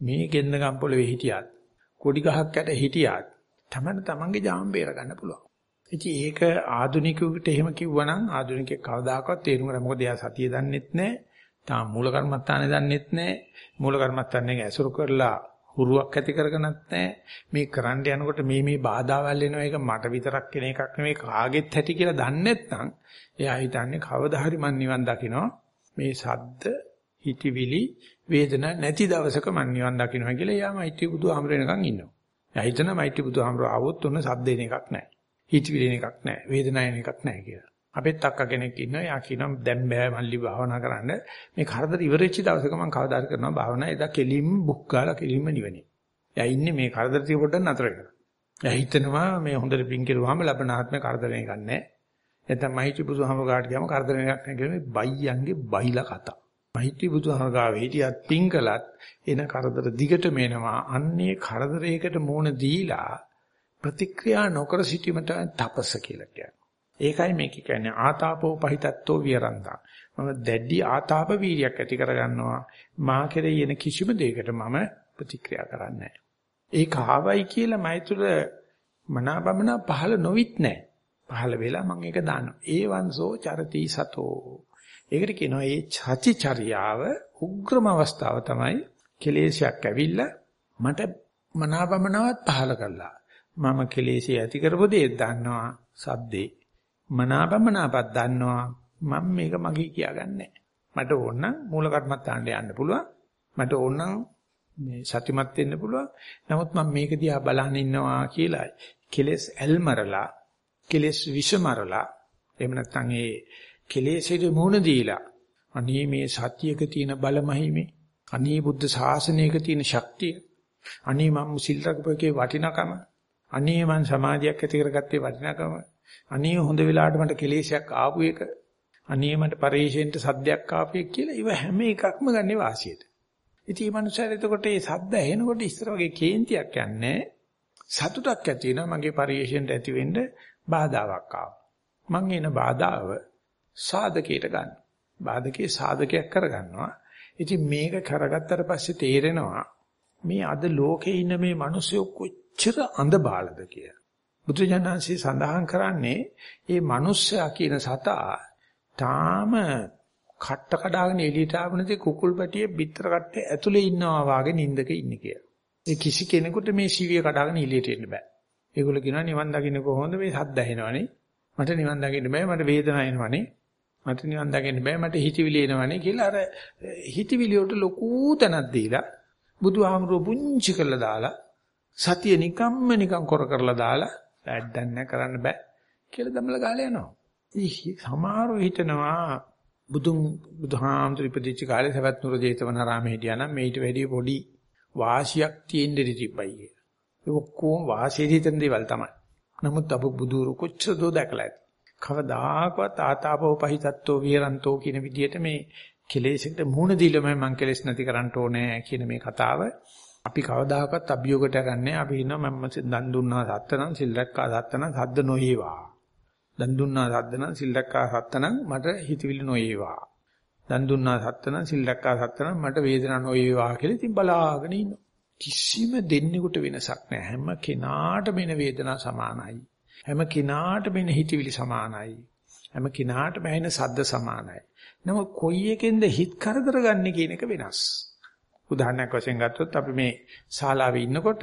මේ ගෙන්න ගම්පොළේ හිටියත් කොඩි ගහක් යට හිටියත් තමයි තමන්ගේ ජාම් බේර ගන්න පුළුවන්. ඉතින් ඒක ආදුනිකයෙකුට එහෙම කිව්වනම් ආදුනිකයෙක් කවදාකවත් තේරුම් ගන්න මොකද එයා සතිය දන්නෙත් නැහැ. තාම මූල කර්මත්තානේ දන්නෙත් නැහැ. මූල කර්මත්තානේ ඇසුරු කරලා හුරුවක් ඇති කරගන්නත් නැහැ. මේ කරන්න යනකොට මේ මේ බාධාවල් එනවා ඒක මට විතරක් කෙන එකක් නෙමෙයි කාගෙත් ඇති කියලා දන්නේ නැත්නම් එයා හිතන්නේ කවදා හරි මන් නිවන් දකිනවා. මේ සද්ද හිතවිලි වේදනා නැති දවසක මන් නිවන් දකින්නවා කියලා එයා මෛත්‍රී බුදුහාමර වෙනකන් ඉන්නවා. එයා හිතනවා මෛත්‍රී බුදුහාමර ආවොත් උන්න සද්දේන එකක් නැහැ. හිතවිලින එකක් නැහැ. වේදනාවෙන එකක් නැහැ කියලා. අපෙත් අක්කා කෙනෙක් ඉන්නවා. එයා කියනවා දැන් බෑ මල්ලි භාවනා කරන්න. මේ කරදර ඉවරෙච්ච දවසක මම කවදාද කරනවා භාවනා. එදා කෙලින්ම බුක් ගාලා කෙලින්ම නිවනේ. එයා ඉන්නේ මේ කරදර ටික පොඩ්ඩක් නතර කරලා. එයා හිතනවා මේ හොඳට පින් කෙරුවාම ලබන ආත්මේ කරදරේ ගන්නෑ. නැත්නම් මහිචි බුදුහාම ගාට ගියාම කරදරයක් නැහැ කියලා මේ බයියන්ගේ බයිලා කතා. මහිචි බුදුහාම ගාව හිටියත් පින් කළත් එන කරදර දිගට මේනවා. අන්නේ කරදරයකට මුණ දීලා ප්‍රතික්‍රියා නොකර සිටීමට තපස කියලා කියන්නේ. ඒකයි මේක කියන්නේ ආතාපෝ පහිතත්තෝ විරන්දා. මම දැඩි ආතාප වීර්යයක් ඇති කරගන්නවා. මා කෙරෙහි එන කිසිම දෙයකට මම ප්‍රතික්‍රියා කරන්නේ නැහැ. ඒක ආවයි කියලා මයිතුල මනාබමන පහළ නොවිත් නැහැ. පහළ වෙලා මම ඒක දානවා. ඒ වංශෝ චරති සතෝ. ඒකට කියනවා මේ චතිචර්යාව උග්‍රම අවස්ථාව තමයි කෙලේශයක් ඇවිල්ලා මට මනාබමනවත් පහළ කළා. මම කෙලේශය ඇති කරපු දේ දන්නවා සද්දේ. මනාබමනාපත් දන්නවා මම මේක මගේ කියාගන්නේ මට ඕන නම් මූල කර්මත්තාන්ට යන්න පුළුවන්. මට ඕන නම් මේ සතිමත් වෙන්න පුළුවන්. නමුත් මම මේක දිහා බලන් ඉන්නවා කියලා කෙලස් ඇල්මරලා කෙලස් විෂමරලා එහෙම නැත්නම් ඒ කෙලෙසෙට මුහුණ දීලා අනේ මේ සත්‍යයක තියෙන බලමහිමේ අනේ බුද්ධ ශාසනයක තියෙන ශක්තිය අනේ මම සිල් රකපුවකේ වටිනකම අනේ මං සමාධියක් ඇති කරගත්තේ වටිනකම අනේ හොඳ වෙලාවට මට කෙලෙසයක් ආපු එක අනේ මට පරිශෙන්ට සද්දයක් ආපු එක කියලා ඉව හැම එකක්ම ගන්නේ වාසියට ඉතින් මේ මනුස්සයර එතකොට මේ සද්ද ඇහෙනකොට ඉස්සර වගේ කේන්තියක් යන්නේ සතුටක් ඇති වෙනවා මගේ පරිශෙන්ට ඇති වෙන්න බාධාවක් ආවා. මං එන බාධාව සාධකයට ගන්න. බාධකේ සාධකයක් කරගන්නවා. ඉතින් මේක කරගත්තට පස්සේ තේරෙනවා මේ අද ලෝකේ ඉන්න මේ මිනිස්සු කොච්චර අඳ බාලද කියලා. බුදුජානන්සේ සඳහන් කරන්නේ මේ මිනිස්සයා කියන සතා තාම කට්ට කඩාගෙන එළියට ආවනදී කුකුල් පැටියේ පිටර කට්ටේ ඇතුලේ ඉන්නවා වාගේ නින්දක ඉන්නේ කියලා. ඒ කිසි කෙනෙකුට මේ සිවිය කඩාගෙන එළියට එන්න බෑ. ඒගොල්ලෝ කියනවා නිවන් දකින්න කොහොමද මේ සද්ද ඇහෙනවනේ. මට නිවන් දකින්න බෑ මට වේදනාව එනවනේ. මට නිවන් දකින්න බෑ මට හිතවිලි එනවනේ කියලා අර හිතවිලි වලට ලොකු තැනක් දීලා බුදුහාමුදුරුව පුංචි කරලා දාලා සතිය නිකම්ම නිකම් කර කරලා දාලා වැඩක් නැහැ කරන්න බෑ කියලා දමල ගාලා යනවා. සමහරව හිතනවා බුදුන් බුදුහාමුදුරු ඉපදිච්ච කාලේ සවැත් නුර ජේතවනාරාමේ හිටියා නම් මේිට වැඩිය පොඩි වාසියක් තියෙන්න ඉතිපයි කියලා. ඒ ඔක්කොම වාසිය හිතන දේවල් තමයි. නමුත් අපු බුදුරු කොච්චර දෝ දැකලා ඇති. කවදාකවත් ආතාපෝ පහිතත්තෝ විහරන්තෝ කියන විදිහට මේ කෙලෙසකට මුහුණ දීලම මම කෙලෙස් නැති කරන්න ඕනේ කියන මේ කතාව අපි කවදාකවත් අභියෝගයට ගන්නෑ අපි හිතනවා මම දන් දුන්නා සත්තනම් සිල් රැක්කා සත්තනම් සද්ද නොවේවා දන් දුන්නා සද්දනම් සිල් රැක්කා සත්තනම් මට හිතවිලි නොවේවා දන් දුන්නා සත්තනම් සිල් රැක්කා සත්තනම් මට වේදනාවක් නොවේවා කියලා ඉතින් බලාගෙන ඉන්නවා කිසිම දෙන්නෙකුට වෙනසක් නැහැ. හැම කෙනාටම එන වේදනා සමානයි. හැම කෙනාටම එන හිතවිලි සමානයි. හැම කිනාටම ඇහෙන ශබ්ද සමානයි. නමුත් කොයි එකෙන්ද හිත කරදර ගන්න කියන එක වෙනස්. උදාහරණයක් වශයෙන් ගත්තොත් අපි මේ ශාලාවේ ඉන්නකොට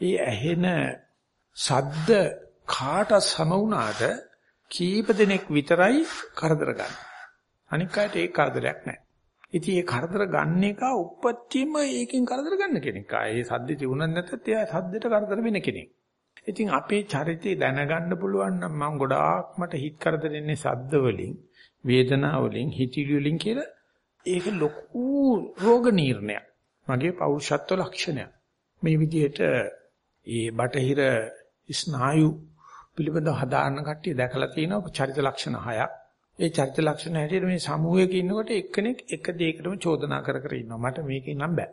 ඒ ඇහෙන ශබ්ද කාට සම වුණාට කීප දෙනෙක් විතරයි කරදර ගන්න. අනික් අයට ඒ කරදරයක් නැහැ. ඉතින් ඒ කරදර ගන්න එක උප්පත්තියම ඒකෙන් කරදර ගන්න කෙනෙක්. ආයේ සද්ද තිබුණත් නැත්නම් එයා සද්දෙට කරදර වෙන කෙනෙක්. ඉතින් අපේ චරිතය දැනගන්න පුළුවන් නම් මම ගොඩාක් මට හිත කරදර එන්නේ සද්ද වලින්, වේදනාව වලින්, හිතිලි වලින් කියලා ඒක ලොකු රෝග නිర్ణයක්. මගේ පෞරුෂත්ව ලක්ෂණයක්. මේ විදිහට ඒ බටහිර ස්නායු පිළිබඳ හදාන්න කට්ටිය දැකලා තියෙනවා චරිත ලක්ෂණ හයක්. ඒ චරිත ලක්ෂණ හැටියට මේ සමූහයක ඉන්නකොට එක්කෙනෙක් එක දෙයකටම චෝදනා කර කර ඉන්නවා. මට මේක නම් බෑ.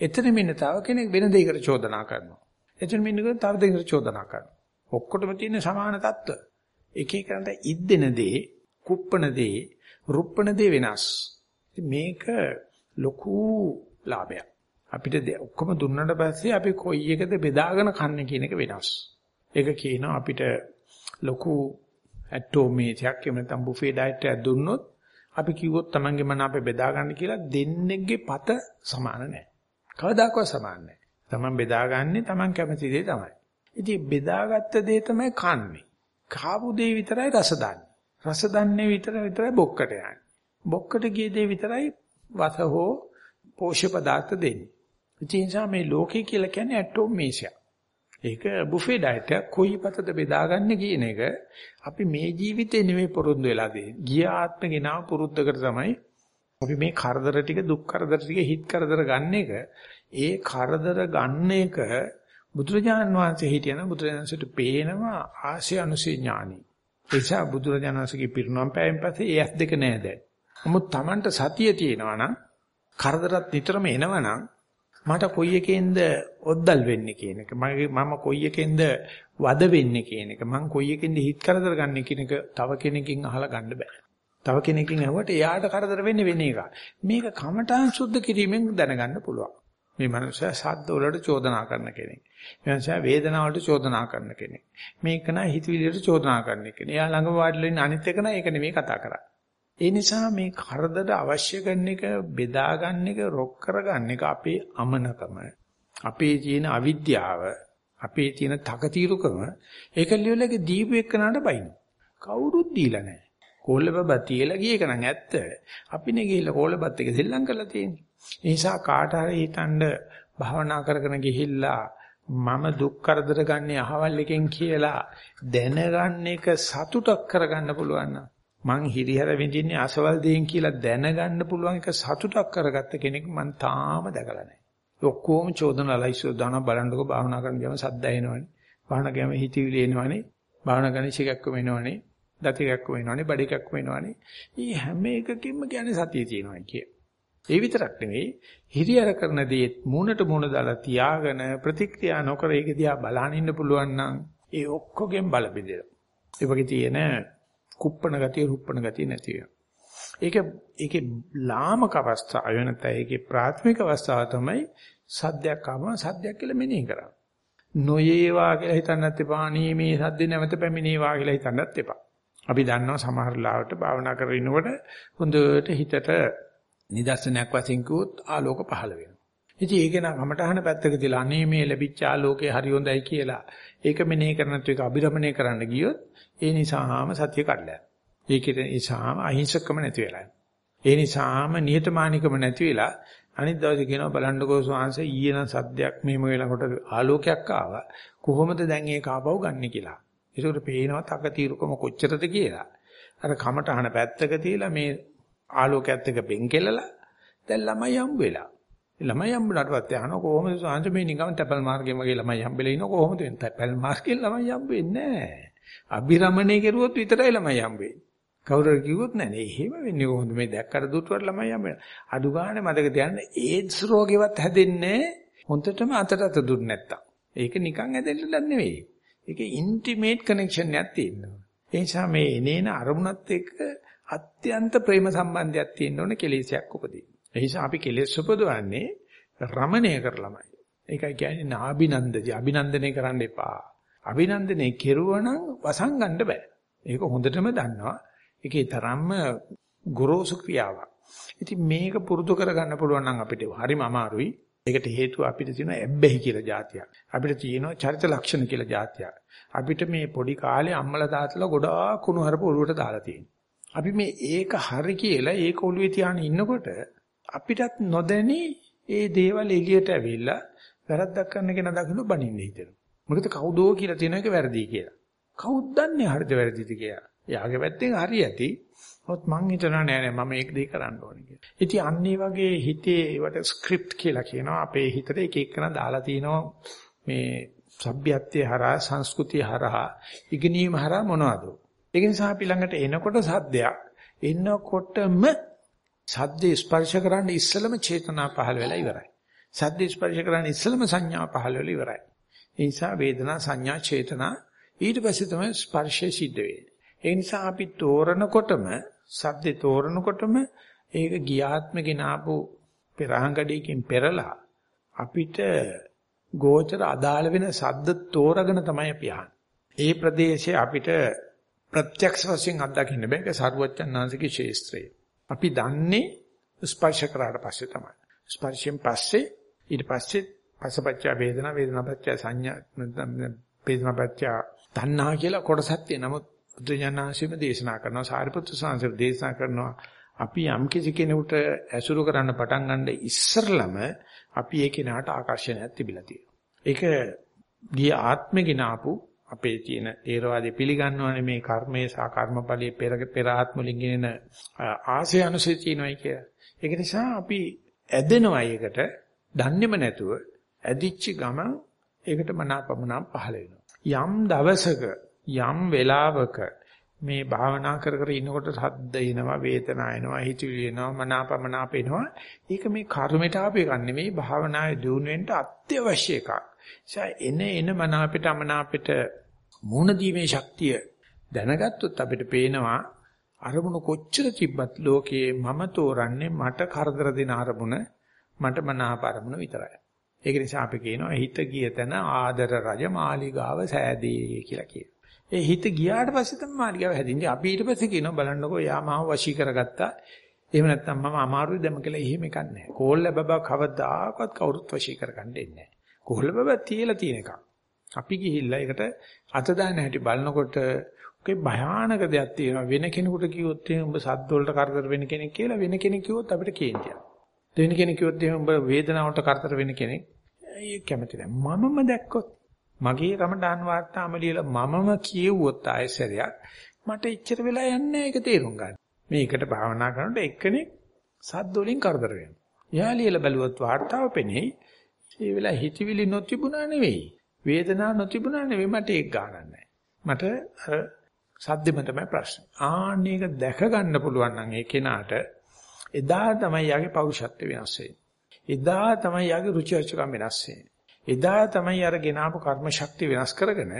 එතන මෙන්න තව කෙනෙක් වෙන දෙයකට චෝදනා කරනවා. එතන මෙන්න තව දෙයකට චෝදනා කරනවා. ඔක්කොටම තියෙන සමාන தত্ত্ব. එක එකකට ඉද්දෙන දේ, කුප්පන දේ, රුප්පන දේ වෙනස්. මේක ලොකු ලාභයක්. අපිට ඔක්කොම දුන්නාට පස්සේ අපි කොයි එකද බෙදාගෙන කන්නේ කියන එක වෙනස්. ඒක කියනවා අපිට ලොකු ඇටෝමේටයක් එහෙම නැත්නම් බුෆේ ඩයට් එකක් දුන්නොත් අපි කිව්වොත් Tamange මන අපේ බෙදා ගන්න කියලා දෙන්නෙක්ගේ පත සමාන නැහැ. කවදාකවත් සමාන නැහැ. Taman බෙදාගන්නේ Taman කැමති දේ තමයි. ඉතින් බෙදාගත්ත දේ තමයි කන්නේ. කාපු දේ විතරයි රස දන්නේ. රස දන්නේ විතර විතරයි බොක්කට යන්නේ. බොක්කට ගිය දේ විතරයි වස හෝ පෝෂ්‍ය පදාර්ථ දෙන්නේ. ඒ නිසා මේ ලෝකේ කියලා කියන්නේ ඇටෝමේෂියා. ඒක බුෆේ ඩයට් එක කොයි පතද බෙදාගන්නේ කියන එක අපි මේ ජීවිතේ නෙමෙයි පොරොන්දු වෙලා තියෙන්නේ. ගිය ආත්මේ ගෙනාව පුරුද්දකට තමයි අපි මේ කරදර ටික දුක් කරදර ටික හිත් කරදර ගන්න එක ඒ කරදර ගන්න එක බුදුරජාණන් වහන්සේ හිටියන බුදුරජාණන්සට පේනවා ආශය අනුසය ඥානි. ඒ නිසා බුදුරජාණන්සේගේ පිරිනොම් පෑයෙන් පස්සේ ඒ ඇස් දෙක නෑ දැන්. නමුත් Tamanට සතිය තියෙනවා නම් කරදරත් නිතරම එනවනම් මට කොයි එකෙන්ද ඔද්දල් වෙන්නේ කියන එක මගේ මම කොයි එකෙන්ද වද වෙන්නේ කියන එක මං කොයි එකෙන්ද හිත කරදර ගන්න කියන එක තව කෙනකින් අහලා ගන්න බෑ. තව කෙනකින් අහුවට එයාට කරදර වෙන්නේ වෙන එක. මේක කමඨාන් සුද්ධ කිරීමෙන් දැනගන්න පුළුවන්. මේ මනුස්සයා ශබ්ද වලට චෝදනා කරන කෙනෙක්. මේ මනුස්සයා වේදනාව වලට චෝදනා කරන කෙනෙක්. මේක නා හිතවිලියට චෝදනා කරන කෙනෙක්. එයා ළඟම වාඩිලා ඉන්න අනිත් එක නා ඒක නෙමෙයි කතා කරන්නේ. ඒ නිසා මේ කරදර අවශ්‍ය කරන එක බෙදා ගන්න එක රොක් කරගන්න එක අපේ අමනකම. අපේ තියෙන අවිද්‍යාව අපේ තියෙන තකතිරුකම ඒක ලියලක දීපු එක්කනට බයින් කවුරුත් දීලා නැහැ. කෝලබබ තියලා ගිය එක නම් ඇත්ත. අපිනේ ගිහිල්ලා කෝලබත් එක සෙල්ලම් කරලා තියෙන්නේ. ඒ නිසා කාට හරි හිතනද භාවනා කරගෙන ගිහිල්ලා මම දුක් කරදර ගන්නේ අහවල් එකෙන් කියලා දැනගන්න එක සතුටක් කරගන්න පුළුවන් නම් මං හිරිහැර විඳින්නේ අසවල් දෙයින් කියලා දැනගන්න පුළුවන් එක සතුටක් කරගත්ත කෙනෙක් මං තාම දැකලා නැහැ. ඔක්කොම චෝදන ලයිසෝ දාන බලන්නකො භාවනා කරන ගමන් සද්ද එනවනේ. භාවනා ගමන් හිතවිලි එනවනේ. භාවනා කරන ශිකක්කම එනවනේ. දතිකක්කම එනවනේ. බඩිකක්කම එනවනේ. මේ හැම එකකින්ම කියන්නේ සතිය තියෙනවා කිය. ඒ විතරක් නෙවෙයි හිරිහැර කරන දේ මූණට මූණ දාලා තියාගෙන ප්‍රතික්‍රියා නොකර ඒක දිහා බලහන් ඉන්න පුළුවන් නම් ඒ ඔක්කොගෙන් බල බෙදෙනවා. ඒ වගේ තියෙන කුප්පණ ගතිය රුප්පණ ගතිය නැති වෙනවා. ඒක ඒකේ ලාමක අවස්ථාව වෙනතයි ඒකේ ප්‍රාථමික අවස්ථාව තමයි සද්දයක් ආවම සද්දයක් කියලා මෙනෙහි කරා. නොයේවා කියලා හිතන්නත් එපා. අනේ මේ සද්ද නැවත පැමිණේවා කියලා හිතන්නත් එපා. අපි දන්නවා සමහර ලාවට භාවනා කරගෙන ඉනකොට හොඳට හිතට නිදර්ශනයක් වශයෙන් කිව්වොත් ආලෝක පහළ වෙනවා. ඉතින් ඒක නම් කමටහන පැත්තක තියලා අනේ මේ ලැබිච්ච ආලෝකේ හරි හොඳයි කියලා ඒක මෙනෙහි කරනත් ඒක අභිරමණය කරන්න ගියොත් ඒ නිසාම සතිය කඩලා. ඒකේ නිසාම අහිංසකම නැති වෙලා. ඒ නිසාම නිහතමානිකම නැති වෙලා අනිත් දවසේ කියනවා බලන්නකෝ ස්වාංශ ඊයේ නම් සද්දයක් මෙහෙම වෙනකොට ආලෝකයක් ආවා. කොහොමද දැන් ඒක ආපහු ගන්නෙ කියලා. ඒකට පේනවා තක తీරුකම කොච්චරද කියලා. අර කමටහන පැත්තක තියලා මේ ආලෝකයත් එක්ක බෙන්කෙලලා දැන් ළමයි හම්බ වෙලා. ළමයි හම්බුනාට පස්සේ අහනවා කොහොමද ස්වාංශ මේ නිකන් ටැපල් මාර්ගෙම වගේ ළමයි හම්බෙලා ඉනවා කොහොමද වෙන්නේ? ටැපල් මාර්ගෙන් ළමයි හම්බ වෙන්නේ නැහැ. අභිරමණය කෙරුවොත් විතරයි ළමයි හම්බෙන්නේ. කවුරු කිව්වොත් නෑ එහෙම වෙන්නේ කොහොමද මේ දැක්කට දුටුවට ළමයි හම්බෙන්නේ. අඩු ගානේ මතක තියාගන්න ඒඩ්ස් රෝගේවත් හැදෙන්නේ හොඳටම අතට අත දුන්න නැත්තම්. ඒක නිකන් ඇදෙන්නද නෙවෙයි. ඒක ඉන්ටිමේට් කනෙක්ෂන් එකක් තියෙනවා. ඒ නිසා මේ එනේන අරමුණත් එක්ක අත්‍යන්ත ප්‍රේම සම්බන්ධයක් තියෙන්න ඕනේ කෙලෙසයක් උපදී. ඒ නිසා අපි කෙලෙස් උපදවන්නේ රමණය කරලමයි. ඒකයි කියන්නේ නාබිනන්දති. අභිනන්දනය කරන්න එපා. අභිනන්දනය කෙරුවනම් වසංගන්න බෑ. ඒක හොඳටම දන්නවා. ඒකේ තරම්ම ගොරෝසු ක්‍රියාවක්. ඉතින් මේක පුරුදු කරගන්න පුළුවන් නම් අපිට හරිම අමාරුයි. ඒකට හේතුව අපිට තියෙන ඇබ්බැහි කියලා જાතියක්. අපිට තියෙනවා චරිත ලක්ෂණ කියලා જાතියක්. අපිට මේ පොඩි කාලේ අම්මලා තාත්තලා ගොඩාක් කුණු හරප ඔලුවට දාලා තියෙනවා. අපි මේ ඒක හරි කියලා ඒක ඔළුවේ තියාගෙන ඉන්නකොට අපිටත් නොදැනි ඒ දේවල් එළියට ඇවිල්ලා වැරද්දක් කරන කෙනා දකින්න බනින්න හිතෙනවා. මොකද කවුදෝ කියලා තියෙන එක වැරදි කියලා. කවුද දන්නේ හරිද වැරදිද කියලා. එයාගේ පැත්තෙන් හරි ඇති. මොකද මං හිතනවා නෑ නෑ මම ඒක දෙය කරන්න ඕනේ කියලා. ඉතින් අන්න ඒ වගේ හිතේ ඒවට ස්ක්‍රිප්ට් කියලා කියනවා. අපේ හිතට එක එකන දාලා තිනවා මේ සભ્યත්වයේ හරහා සංස්කෘතිය හරහා ඉගෙනීම හරහා මොනවද? ඒක නිසා අපි ළඟට එනකොට සද්දයක් එනකොටම සද්දේ ස්පර්ශ කරන්න ඉස්සලම චේතනා පහළ වෙලා ඉවරයි. සද්දේ ස්පර්ශ කරන්න ඉස්සලම සංඥා පහළ වෙලා ඉවරයි. ඒ නිසා වේදනා සංඥා චේතනා ඊට පස්සේ තමයි ස්පර්ශය සිද්ධ වෙන්නේ. ඒ නිසා අපි තෝරනකොටම සද්දේ තෝරනකොටම ඒක ගියාත්මගෙන ආපු පෙරහංගඩියකින් පෙරලා අපිට ගෝචර අදාළ වෙන සද්ද තෝරගෙන තමයි අපි අහන්නේ. ඒ ප්‍රදේශයේ අපිට ප්‍රත්‍යක්ෂ වශයෙන් අත්දකින්න බෑ ඒක සරුවච්චන්නාංශිකේ ශේස්ත්‍රය. අපි දන්නේ ස්පර්ශ කරාට පස්සේ තමයි. ස්පර්ශයෙන් පස්සේ ඊට පස්සේ පසපච්ච වේදනා වේදනාපච්ච සංඥා වේදනාපච්ච තණ්හා කියලා කොටසක් තියෙනවා. නමුත් බුදුජානනාංශෙම දේශනා කරනවා සාරිපුත්‍ර සාංශෙම දේශනා කරනවා අපි යම් කිසි කෙනෙකුට ඇසුරු කරන්න පටන් ගන්න ඉස්සරළම අපි ඒ කෙනාට ආකර්ෂණයක් තිබිලා තියෙනවා. ඒක ගිය ආත්මෙකින ආපු අපේ තියෙන තේරවාදී පිළිගන්නවනේ මේ කර්මයේ සහ කර්මඵලයේ පෙර පෙර ආත්ම වලින් ගෙනෙන ආශය අනුසය තියෙනවායි කියලා. ඒක නිසා අපි ඇදෙනවා ඒකට දන්නේම නැතුව ඇදිච්ච ගමන් ඒකට මනාපමනා පහළ වෙනවා. යම් දවසක යම් වෙලාවක මේ භාවනා කර කර ඉන්නකොට සද්ද එනවා වේදනා එනවා හිතවිලි එනවා මනාපමනාප එනවා. ඒක මේ කර්මයට ආපේ ගන්න නෙමෙයි භාවනාවේ දියුණු වෙන්න අත්‍යවශ්‍ය එකක්. ඒ එන එන මනාපෙට අමනාපෙට මුණ දීමේ ශක්තිය දැනගත්තොත් අපිට පේනවා අරමුණු කොච්චර තිබ්බත් ලෝකයේ මම තෝරන්නේ මට කරදර දෙන අරමුණ මට මනාප අරමුණ විතරයි. ඒක නිසා අපි කියනවා හිත ගිය තැන ආදර රජ මාලිගාව සෑදී කියලා කියනවා ඒ හිත ගියාට පස්සේ තමයි මාර්ගය හැදින්නේ. අපි ඊට පස්සේ කියනවා බලන්නකෝ යා මාව වශී කරගත්තා. එහෙම නැත්නම් මම අමාරුයි දැම කියලා එහෙම එකක් නැහැ. කෝල්ල බබා කවදාකවත් කවුරුත් වශී කරගන්න එන්නේ නැහැ. කෝල්ල බබා තියලා තියෙන එකක්. අපි ගිහිල්ලා ඒකට අත දාන්න හැටි බලනකොට ඔකේ භයානක දෙයක් තියෙනවා. වෙන කෙනෙකුට කිව්වොත් එහෙනම් උඹ සද්ද වලට කරදර වෙන කෙනෙක් කියලා වෙන කෙනෙක් කිව්වොත් අපිට කේන්තියක්. වෙන කෙනෙක් කිව්වොත් එහෙනම් උඹ වේදනාවට කරදර වෙන කෙනෙක්. ඒක කැමති නැහැ. මමම දැක්කොත් මගේ කමඩාන් වාර්තාම ලියලා මමම කියවුවොත් ආයෙසරයක් මට එච්චර වෙලා යන්නේ ඒක තේරුම් ගන්න. මේකට භාවනා කරනකොට එක්කෙනෙක් සද්ද වලින් කරදර වෙනවා. එයා ලියලා බැලුවොත් වාර්තාව පෙනෙයි. ඒ වෙලාව හිතවිලි නොතිබුණා නෙවෙයි. වේදනාවක් නොතිබුණා නෙවෙයි මට ඒක ගානක් මට අර සද්දෙම තමයි ප්‍රශ්නේ. ආන්න එක දැක ගන්න පුළුවන් නම් ඒ කෙනාට එදා තමයි යාගේ පෞරුෂත්වය වෙනස් වෙන්නේ. එදා තමයි යාගේ රුචි අරුචිකම් වෙනස් වෙන්නේ. එදා තමයි අර ගෙනාපු කර්ම ශක්තිය වෙනස් කරගෙන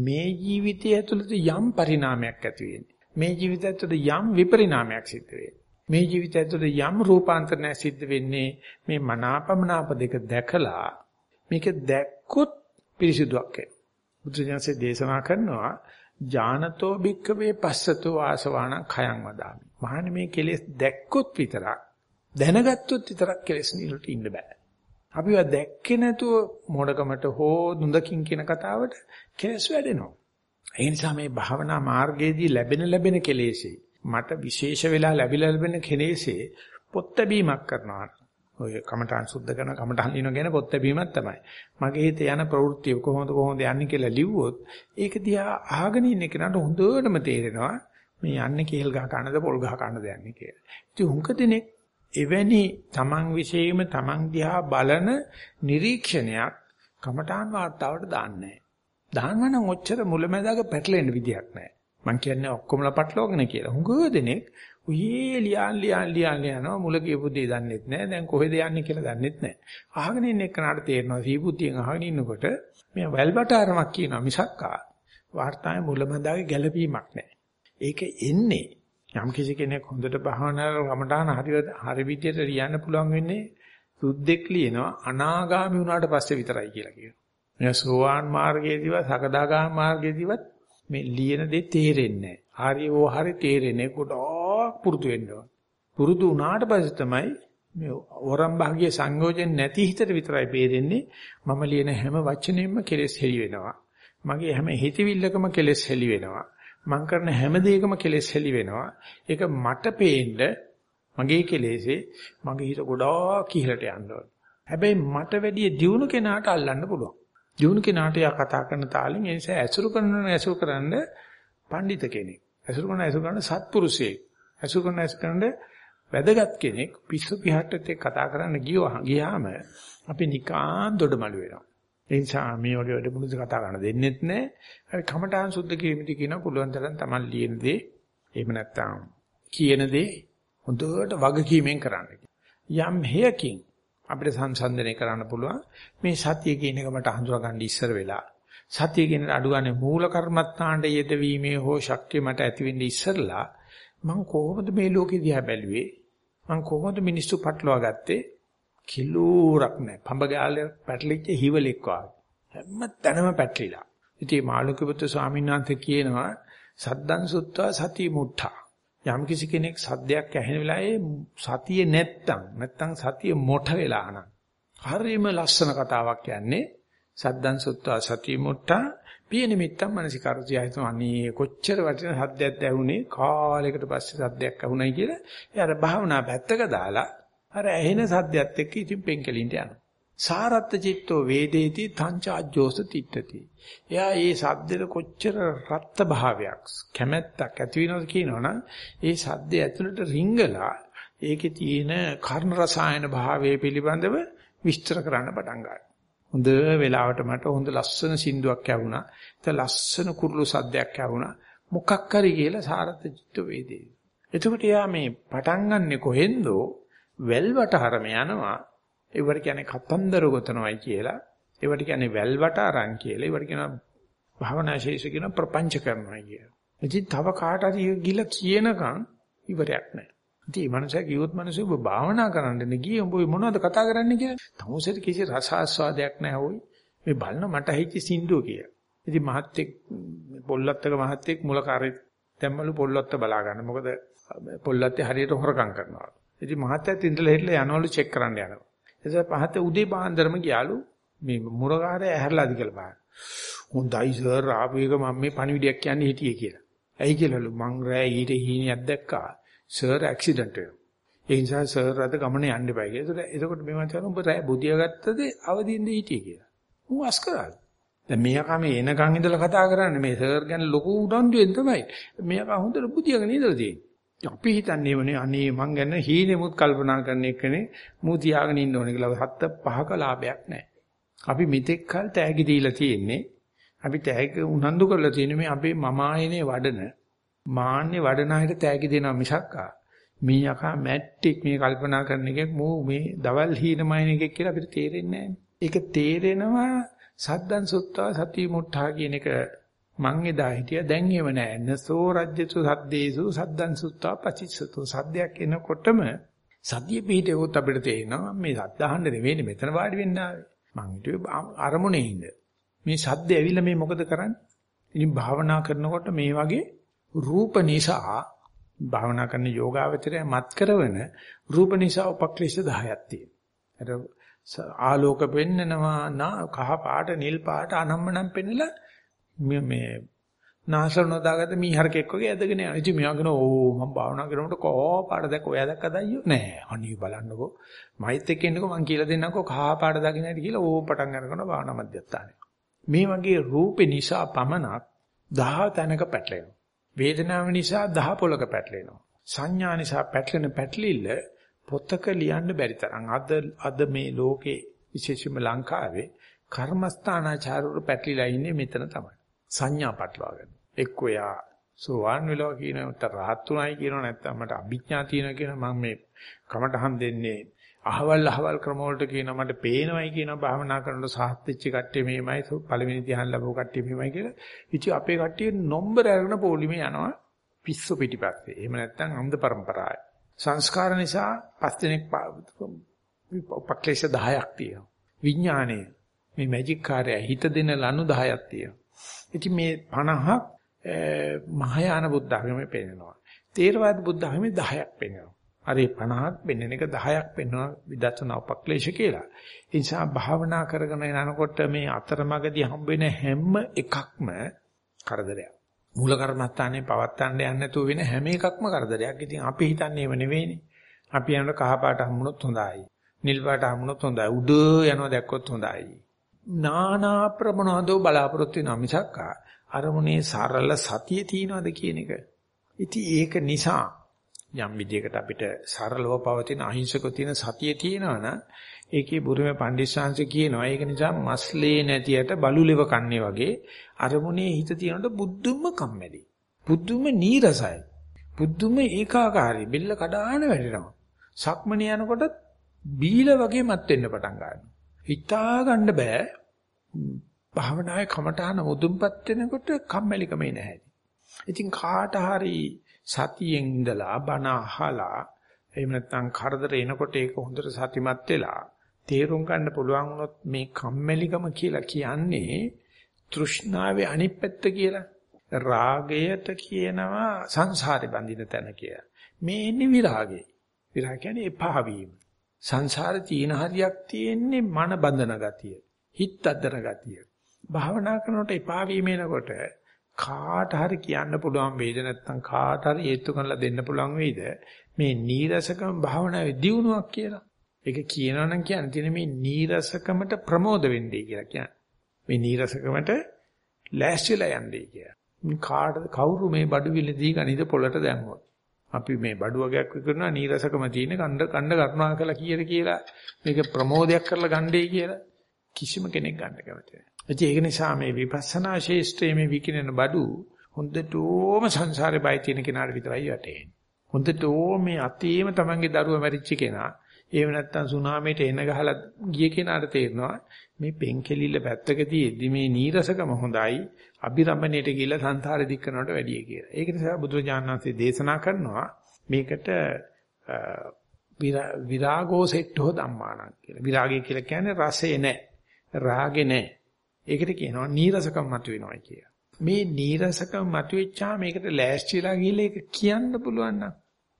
මේ ජීවිතය ඇතුළත යම් පරිණාමයක් ඇති වෙන්නේ. මේ ජීවිතය ඇතුළත යම් විපරිණාමයක් සිද්ධ වෙන්නේ. මේ ජීවිතය ඇතුළත යම් රූපාන්තරණයක් සිද්ධ වෙන්නේ මේ මනාපමනාප දෙක දැකලා මේක දැක්කොත් පිරිසිදුවක් එනවා. බුදුසසුනේ දේශනා කරනවා ඥානතෝ භික්ඛවේ පස්සතෝ ආසවාණ khයං වදාමි. මහන්නේ මේ කෙලෙස් දැක්කොත් විතරක් දැනගත්තොත් විතරක් කෙලෙස් නිරට ඉන්න බෑ. අපිව දැක්කේ නැතුව මොඩකමට හෝ දුඳකින් කියන කතාවට කෙලස් වැඩෙනවා. ඒ නිසා මේ භාවනා මාර්ගයේදී ලැබෙන ලැබෙන කෙලෙසේ මට විශේෂ වෙලා ලැබිලා ලැබෙන කෙලෙසේ පොත් බැීමක් කරනවා. ඔය කමඨාන් සුද්ධ කරන කමඨාන් ලියන ගැන පොත් බැීමක් තමයි. මගේ හිතේ යන ප්‍රවෘත්ති කොහොමද කොහොමද යන්නේ කියලා ලිව්වොත් ඒක දිහා අහගෙන ඉන්න කෙනාට හොඳටම තේරෙනවා මේ යන්නේ කේල් ගහ කනද පොල් ගහ කනද යන්නේ කියලා. ඉතින් හුඟ දෙනෙක් එවැනි තමන් විශේෂයෙන්ම තමන් දිහා බලන නිරීක්ෂණයක් කමඨාන් වාර්තාවට දාන්නේ දානවා නම් ඔච්චර මුලැමැදාක පැටලෙන්න විදියක් නැහැ. මං කියන්නේ ඔක්කොමලා පටලවගෙන කියලා. හුඟ දෙනෙක් උයේ ලියන් ලියන් ලියන් ලියනවා මුල කියපු දේ දන්නෙත් නැහැ. දැන් කොහෙද යන්නේ කියලා දන්නෙත් නැහැ. අහගෙන ඉන්න එක්කනට තේරෙනවා සීබුද්ධියෙන් අහගෙන ඉන්නකොට මේ වැල්බට ආරමක් කියනවා මිසක්කා වාර්තාවේ මුලැමැදාගේ ගැළපීමක් නැහැ. ඒක එන්නේ යම් කිසි කෙනෙක් හොඳට භාවනා රමඩාන හරි හරි විදියට ලියන්න පුළුවන් වෙන්නේ සුද්දෙක් ලියනවා අනාගාමි වුණාට පස්සේ විතරයි කියලා කියනවා. මේ සෝවාන් මාර්ගයේදීවත් සකදාගාම මාර්ගයේදීවත් මේ ලියන දේ තේරෙන්නේ නැහැ. හරි ඕ හරි තේරෙන්නේ ගොඩාක් පුරුදු වෙන්න ඕන. පුරුදු වුණාට පස්සේ තමයි මේ වරම් භාගයේ සංයෝජන නැති හිතට විතරයි පේරෙන්නේ මම ලියන හැම වචනෙම කෙලෙස් හෙලි වෙනවා. මගේ හැම හිතවිල්ලකම කෙලෙස් හෙලි වෙනවා. මං කරන හැම දෙයකම කෙලෙස් හෙලි වෙනවා. ඒක මට පේන්න මගේ කෙලෙසේ මගේ හිත ගොඩාක් ඉහළට යන්න ඕන. හැබැයි මට වැඩිය දියුණු කෙනාට අල්ලන්න පුළුවන්. දියුණු කෙනාට යා කතා කරන තාලෙන් ඒ නිසා ඇසුරු කරන ඇසුරු කරන්න පඬිත කෙනෙක්. ඇසුරු කරන ඇසුරු කරන සත්පුරුෂයෙක්. ඇසුරු කරන ඇසුරු කරන වැදගත් කෙනෙක් පිස්සු පිහට්ටත් එක්ක කතා කරන්න ගියාම අපි නිකාන් දොඩමළු වෙනවා. ඒ නිසා මේ වගේ වැඩමුළුද කතා කරන්න දෙන්නෙත් නැහැ. හරි කමඨාන් සුද්ධ කිරීමේදී කියන පුළුවන් තරම් Taman ලියන දේ එහෙම නැත්නම් කියන දේ හොඳට වගකීමෙන් කරන්න. යම් හේයකින් අපිට සංසන්දනය කරන්න පුළුවන් මේ සතිය කියන එක මට හඳුනා ගන්න ඉස්සර වෙලා සතිය කියන අඩුගානේ මූල කර්මත්තාණ්ඩ යෙදවීමේ හෝ ශක්තිය මට ඇති වෙන්නේ ඉස්සරලා මම කොහොමද මේ ලෝකෙ දිහා බැලුවේ මම කොහොමද මිනිස්සු පටලවා ගත්තේ කිලෝරක් නැහැ පඹ ගාලේ පැටලිච්ච හිවලෙක් වගේ. හැම තැනම පැටලිලා. ඉතින් මාළුකපුත්තු ස්වාමීන් වහන්සේ කියනවා සද්දන් සුත්තා සති මුට්ඨා යම් කිසි කෙනෙක් සද්දයක් ඇහෙන වෙලාවේ සතිය නැත්තම් නැත්තම් සතිය මොට වෙලා නම්. හරිම ලස්සන කතාවක් කියන්නේ සද්දන් සුත්තා සතිය මුට්ටා. පිය නිමිත්තම් මනසිකාරතිය හිතන අනේ කොච්චර වටින සද්දයක් ඇහුනේ? කාලයකට පස්සේ සද්දයක් ඇහුණයි කියලා. එයාට භාවනා පැත්තක දාලා අර ඇහෙන සද්දයත් එක්ක ඉතින් පෙන්කලින්ට යනවා සාරත්ත චිත්තෝ වේදේති තංචාජ්ජෝස තිට්ඨති. එයා ඒ සද්දෙට කොච්චර රත්ත භාවයක් කැමැත්තක් ඇති වෙනවද කියනවනම් ඒ සද්දේ ඇතුළට රිංගලා ඒකේ තියෙන කර්ණ රසායන භාවයේ පිළිබඳව විස්තර කරන්න පටන් ගන්නවා. හොඳ වෙලාවට මට හොඳ ලස්සන සින්දුවක් ඇහුණා. ඒක ලස්සන කුරුළු සද්දයක් ඇහුණා. මොකක් හරි කියලා සාරත්ත චිත්ත වේදේ. එතකොට එයා මේ පටන් ගන්නෙ කොහෙන්දෝ වැල්වට හරම යනවා ඒවට කියන්නේ කතන්දර ගොතනවායි කියලා. ඒවට කියන්නේ වැල්වට අරන් කියලා. ඒවට කියනවා භාවනා ශේෂ කියන ප්‍රපංච කරනවා කියලා. ඉතින් තව කාට හරි ගිල කියනකම් ඉවරයක් නැහැ. ඉතින් මේ මනුස්සයා කිව්වොත් මනුස්සය ඔබ භාවනා කරන්න ගියේ උඹ මොනවද කතා කරන්නේ කියලා. තමුසෙට කිසි රස ආස්වාදයක් නැහැ හොයි. මේ බලන මට හිච්ච සින්දුව කියලා. ඉතින් මහත්තයෙක් පොල්ලත්තක මහත්තයෙක් මුල කාර්ය දැම්මලු පොල්ලත්ත බලා ගන්න. මොකද පොල්ලත්තේ හරියට හොරකම් කරනවා. ඉතින් මහත්තයත් ඉඳලා හිටලා යනවලු චෙක් කරන්න යනවා. එතකොට පහත උදේ පාන්දරම ගියාලු මේ මුරකාරය ඇහැරලාද කියලා බලන්න. හොඳයි සර් ආපු එක මම මේ පණිවිඩයක් කියන්නේ හිටියේ කියලා. ඇයි කියලාලු මං රෑ ඊට හීනියක් දැක්කා. සර් ඇක්සිඩන්ට් වෙනවා. ඒ නිසා සර් අද ගමන යන්න එපා කියලා. එතකොට මේ මං කියනවා ඔබ රෑ බුදියා ගත්තද අවදිින්ද හිටියේ කියලා. ඌ අස්කරාල්. දැන් මෙයාකම එනකන් ඉඳලා කතා කරන්නේ මේ සර් ගැන ලොකු උනන්දුවෙන් තමයි. මෙයාක හොඳට බුදියාගෙන ඉඳලා තියෙන්නේ. අපි හිතන්නේ වනේ අනේ මං ගැන හීනෙමුත් කල්පනා කරන එකනේ මූ තියාගෙන ඉන්න ඕනේ කියලා හත්ත පහක ලාභයක් නැහැ. අපි මෙතෙක් කල් තෑගි දීලා තියෙන්නේ. අපි තෑගි උනන්දු කරලා තියෙන්නේ මේ අපේ මම ආයනේ වඩන මාන්නේ වඩන අයට තෑගි දෙනවා මිසක් මේ යකා මැට්ටික් මේ කල්පනා කරන එකක් මූ මේ දවල් හීනමයින් එකක් කියලා අපිට තේරෙන්නේ ඒක තේරෙනවා සද්දන් සුත්තා සති මුට්ඨා කියන එක මං එදා හිටියා දැන් එහෙම නෑ. නසෝ රජ්‍යතු සද්දේසු සද්දන් සුත්තා පචිස්සතු සද්දයක් එනකොටම සද්දිය පිටේකොත් අපිට තේරෙනවා මේ සද්ද අහන්න නෙවෙයි මෙතන වාඩි වෙන්න ආවේ. මං හිතුවේ අරමුණේ ඉන්න. මේ සද්ද ඇවිල්ලා මේ මොකද කරන්නේ? ඉතින් භාවනා කරනකොට මේ වගේ රූප නිසා භාවනා කරන යෝගාවචරය මත් කරවන රූප නිසා උපක්ලේශ 10ක් තියෙනවා. ආලෝක පෙන්නනවා නා කහ පාට නිල් පාට අනම්මනම් පෙන්නලා මේ නාසර නොදාගත්ත මීහරකෙක් වගේ ඇදගෙන යනවා. ඉතින් මෙයා කියනවා ඕ මම භාවනා කරනකොට කෝ පාට දැක්ක ඔයා දැක්කද අයියෝ? නෑ. අනිත් බලන්නකෝ. මයිත් එක්ක ඉන්නකෝ මං කියලා දෙන්නකෝ කහ පාට දකින්න හැටි කියලා ඕ පටන් අරගෙන භාවනා මධ්‍යස්ථානේ. මේ වගේ රූපේ නිසා පමණක් දහ තැනක පැටලෙනවා. වේදනාව නිසා දහ පොලක පැටලෙනවා. සංඥා නිසා පැටලෙන පැටලිල්ල පොතක ලියන්න බැරි තරම් අද අද මේ ලෝකේ විශේෂයෙන්ම ලංකාවේ කර්මස්ථානාචාරවල පැටලිලා ඉන්නේ මෙතන තමයි. සංඥා පටලවාගෙන. එක්කෝ යා සෝවාන් වෙලා කියනකට රහත් උනායි කියනව නැත්නම් මට අභිඥා තියෙනවා කියන මම මේ කමටහන් දෙන්නේ අහවල් අහවල් ක්‍රම වලට කියනවා මට පේනවයි කියනවා භාවනා කරනකොට සාහත්‍ච්ච කට්ටිය මෙහෙමයි පළවෙනි ධ්‍යාන ලැබුව කට්ටිය මෙහෙමයි කියලා. ඉතින් අපේ කට්ටිය නම්බර අරගෙන පොලිමේ යනවා පිස්සු පිටිපස්සේ. එහෙම නැත්නම් අන්ධ પરම්පරාවයි. සංස්කාර නිසා පස් දිනක් උපක්ලේශ 10ක් තියෙනවා. විඥානයේ මේ මැජික් කාර්යය හිත දෙන ලනු 10ක් තියෙනවා. ඉතින් මේ 50ක් මහායාන බුද්ධ ධර්මයේ පෙන්නනවා. තේරවාද බුද්ධ ධර්මයේ 10ක් පෙන්නනවා. අර 50ක් පෙන්වන එක 10ක් පෙන්වනවා විදර්ශනා උපක්ලේශ කියලා. ඒ නිසා භාවනා කරගෙන යනකොට මේ අතරමඟදී හම්බ වෙන හැම එකක්ම කරදරයක්. මූල කර්මස්ථානේ පවත්තන්න යන්නේ නැතුව වෙන හැම එකක්ම කරදරයක්. ඉතින් අපි හිතන්නේ ඒව නෙවෙයිනේ. අපි යනකොට කහ පාට හම්බුනොත් හොඳයි. නිල් පාට හම්බුනොත් හොඳයි. උඩ යනවා දැක්කොත් හොඳයි. නානා ප්‍රමනෝදෝ බලාපොරොත්තු වෙන මිසක් අරමුණේ සරල සතිය තියනවාද කියන එක. ඉතින් ඒක නිසා යම් විදියකට අපිට සරලව පවතින අහිංසකව තියෙන සතිය තියෙනවනම් ඒකේ බුරුමේ පණ්ඩිස්සංශ කියනවා ඒක නිසා මස්ලේ නැතියට බලුලෙව කන්නේ වගේ අරමුණේ හිත තියනකොට බුද්ධුම කම්මැලි. බුද්ධුම නීරසයි. බුද්ධුම ඒකාකාරයි. බෙල්ල කඩාන වැටෙනවා. සක්මණේ යනකොට බීල වගේ මත් වෙන්න පටන් ගන්නවා. හිතා ගන්න බෑ. භාවනාවේ කමඨාන මුදුන්පත් වෙනකොට කම්මැලිකම නැහැ. ඉතින් කාට හරි සතියෙන් ඉඳලා බණ අහලා එහෙම නැත්නම් කරදර එනකොට ඒක හොඳට සතිමත් වෙලා තේරුම් ගන්න පුළුවන් වුණොත් මේ කම්මැලිකම කියලා කියන්නේ තෘෂ්ණාවේ අනිත් පැත්ත කියලා. රාගයට කියනවා සංසාරේ බඳින තැන කියලා. මේ එන්නේ විරාගේ. විරාග කියන්නේ එපා වීම. සංසාරේ තීන හරියක් තියෙන්නේ මන බඳන ගතිය. හිත අදර ගතිය. භාවනා කරනකොට එපා වීම එනකොට කාට හරි කියන්න පුළුවන් වේද නැත්නම් කාට හරි හේතු කරලා දෙන්න පුළුවන් වේද මේ නීරසකම භාවනාවේ දියුණුවක් කියලා. ඒක කියනවනම් කියන්නේ තියෙන මේ නීරසකමට ප්‍රමෝද වෙන්නේ කියලා කියන්නේ. මේ නීරසකමට ලෑස්තිලා යන්නේ කියලා. කාට කවුරු මේ බඩු විලදී ගනිද පොළට දැම්මොත්. අපි මේ බඩු වගේක් විකුණනවා නීරසකම තියෙන කණ්ඩ කණ්ඩ කරුණා කළා කීයද කියලා මේක ප්‍රමෝදයක් කරලා ගන්නයි කියලා කිසිම කෙනෙක් ගන්න කැමති නැහැ. ඒක නිසා මේ විපස්සනා ශේෂ්ත්‍රයේ මේ විකිනෙන බඩු හොඳටම සංසාරේ බය තියෙන කෙනාට විතරයි වැටෙන්නේ. හොඳටම මේ අතීම තමන්ගේ දරුවා මැරිච්ච කෙනා එහෙම නැත්නම් සුනාමයට එන ගහලා ගිය කෙනාට තේරෙනවා මේ පෙන්කෙලිල්ල පැත්තකදීදී මේ නීරසකම හොඳයි අභිරමණයට ගිහිල්ලා සංසාරෙ දික් කරනවට වැඩිය කියලා. ඒක නිසා බුදුරජාණන් වහන්සේ දේශනා කරනවා මේකට විරාගෝ සෙට්ඨෝ ධම්මාණං කියලා. විරාගය කියලා කියන්නේ රසේ නැහැ. රාගේ නැහැ. ඒකට කියනවා නීරසකම් මතුවෙනවා කියලා. මේ නීරසකම් මතුවෙච්චා මේකට ලෑස්තිලා ගිහලා ඒක කියන්න පුළුවන් නම්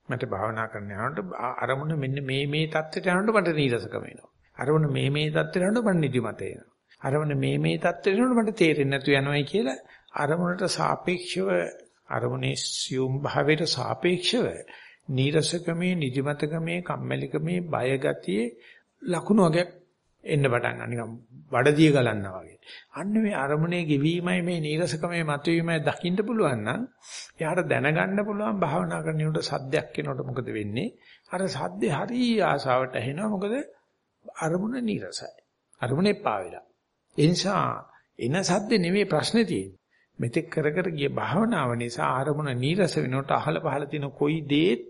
මට භාවනා කරන්න යනකොට අරමුණ මෙන්න මේ මේ தත්ත්වයට යනකොට මට නීරසකම එනවා. අරමුණ මේ මේ தත්ත්වයට යනකොට මට නිදිමත එනවා. අරමුණ මේ මේ தත්ත්වයට යනකොට මට තේරෙන්නේ නැතු යනවායි කියලා අරමුණට සාපේක්ෂව අරමුණේ සියුම් භාවයට සාපේක්ෂව නීරසකමේ නිදිමතකමේ කම්මැලිකමේ බය ගතියේ ලකුණු වගේක් එන්න පටන් ගන්න නිකන් බඩදිය ගලන්නා වගේ. අන්න මේ අරමුණේ ගෙවීමයි මේ නීරසකමේ මතුවීමයි දකින්න පුළුවන් නම් එයාට දැනගන්න පුළුවන් භාවනා කරනකොට සද්දයක් එනකොට මොකද වෙන්නේ? අර සද්දේ හරි ආසාවට ඇහෙනවා මොකද අරමුණ නීරසයි. අරමුණේ පාවිලා. ඒ නිසා එන සද්දේ නෙමෙයි ප්‍රශ්නේ තියෙන්නේ. මෙතෙක් කර කර ගිය භාවනාව නිසා අරමුණ නීරස වෙනකොට අහල පහල තියෙන කොයි දේත්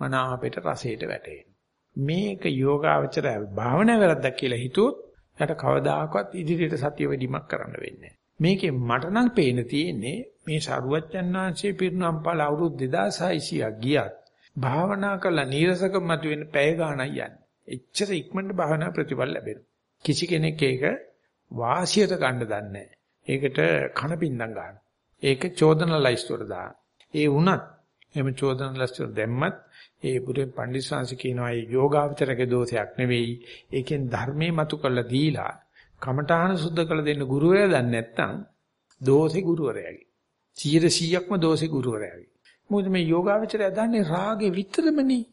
මනාපෙට රසයට වැටෙනවා. මේක යෝගාවචර භාවනා වැරද්දක් කියලා හිතුවොත් යට කවදාකවත් ඉදිරියට සතිය වැඩිමක් කරන්න වෙන්නේ මේකේ මට නම් පේන තියෙන්නේ මේ සරුවච්චන් වහන්සේ පිරිනම් පාල අවුරුදු 2600ක් ගියත් භාවනා කළා නීරසකම මතුවෙන පැය ගාණක් යන්නේ. එච්චර ඉක්මනට භාවනා ප්‍රතිඵල ලැබෙනවා. කිසි කෙනෙක් ඒක වාසියට ගන්න දන්නේ ඒකට කන පින්දම් ගන්න. ඒක චෝදන ලයිස්ට්ුවට දාන්න. ඒ වුණත් එහෙම චෝදන ලයිස්ට්ුවට දැම්මත් ඒ බුදුන් පඬිස්සංශ කියනවා ඒ යෝගාවචරගේ දෝෂයක් නෙවෙයි. ඒකෙන් ධර්මයේ මතු කරලා දීලා කමඨාන සුද්ධ කළ දෙන්න ගුරුවරයා දන්නේ නැත්නම් දෝෂේ ගුරුවරයාගේ. 100%ක්ම දෝෂේ ගුරුවරයාගේ. මොකද මේ යෝගාවචරය දන්නේ රාගේ විතරමනේ.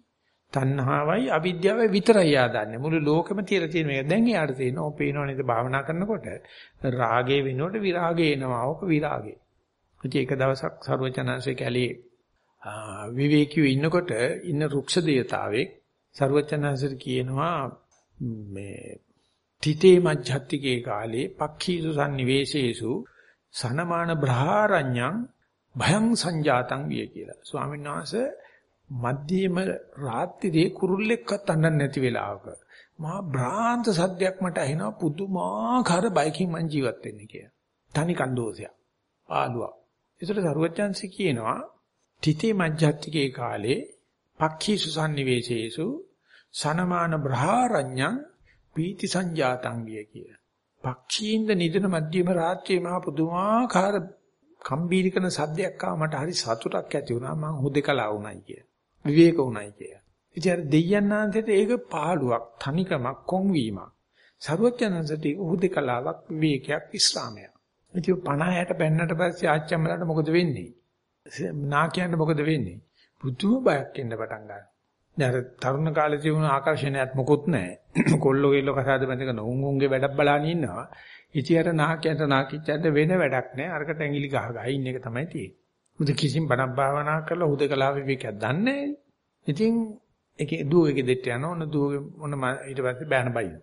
තණ්හාවයි අවිද්‍යාවයි විතරයි ආදන්නේ. මුළු ලෝකෙම තියලා තියෙන මේක. දැන් එයාට තේරෙනවා ඔය පේනව නේද භාවනා කරනකොට රාගේ වෙනකොට විරාගේ එනවා. ඕක විරාගේ. ඉතින් එක දවසක් සරුවචනංශේ කැලේ විවේකීව ඉන්නකොට ඉන්න රුක්ෂ දේවතාවෙක් ਸਰවචනහන්සේට කියනවා මේ තිතේ මජ්ජත්තිකේ කාලේ පක්ඛීසු සම්නිවේශේසු සනමාන බ්‍රහාරඤ්ඤං භයං සංජාතං විය කියලා. ස්වාමීන් වහන්සේ මධ්‍යම රාත්‍රියේ කුරුල්ලෙක්වත් අඬන්නේ නැති වෙලාවක මහා භ්‍රාන්ත සද්දයක් මට ඇහෙනවා පුදුමාකාර බයකින් මං ජීවත් වෙන්නේ කියලා. තනි කන්දෝසයක්. ආලුවක්. ඒසට සරුවචන්සි කියනවා තිතේ මජ්ජත්තිකේ කාලේ පක්ඛීසු sannivesesu සනමාන බ්‍රහාරඤ්ඤං පීති සංජාතං විය කිය. පක්ෂීන්ද නිදන මධ්‍යම රාත්‍රියේ මහ පුදුමාකාර කම්බීරිකන සද්දයක් ආව මට හරි සතුටක් ඇති වුණා මං හුදේකලා වුණයි කිය. විවේක වුණයි කිය. ඉතින් අර දෙයයන්ාන්තයට ඒක පහළුවක්, තනිකමක්, කොන්වීමක්. සරුවචනන්සට ඒක හුදේකලාවක්, විවේකයක්, විස්රාමයක්. ඉතින් 50 60 පෙන්නට පස්සේ ආච්චම්මලට මොකද වෙන්නේ? නාකියන්ට මොකද වෙන්නේ? පුදුම බයක් එන්න පටන් ගන්නවා. දැන් තරුණ කාලේ තිබුණ ආකර්ෂණයක් මොකුත් නැහැ. [clears throat] කොල්ලෝ කෙල්ලෝ කසාද බැඳගෙන උන් උන්ගේ වැඩක් බලාගෙන ඉන්නවා. ඉතින් අර නාකියන්ට නාකිච්චන්ට වෙන වැඩක් නැහැ. අරකට ඇඟිලි ගහ ගහ ඉන්න එක තමයි තියෙන්නේ. මුද කිසිම බණක් භාවනා කරලා හුදකලා විවේකයක් දන්නේ නැහැ. ඉතින් ඒකේ දුවගේ දෙට යනවා. ඔන්න දුවගේ මොන ඊට පස්සේ බෑන බයින.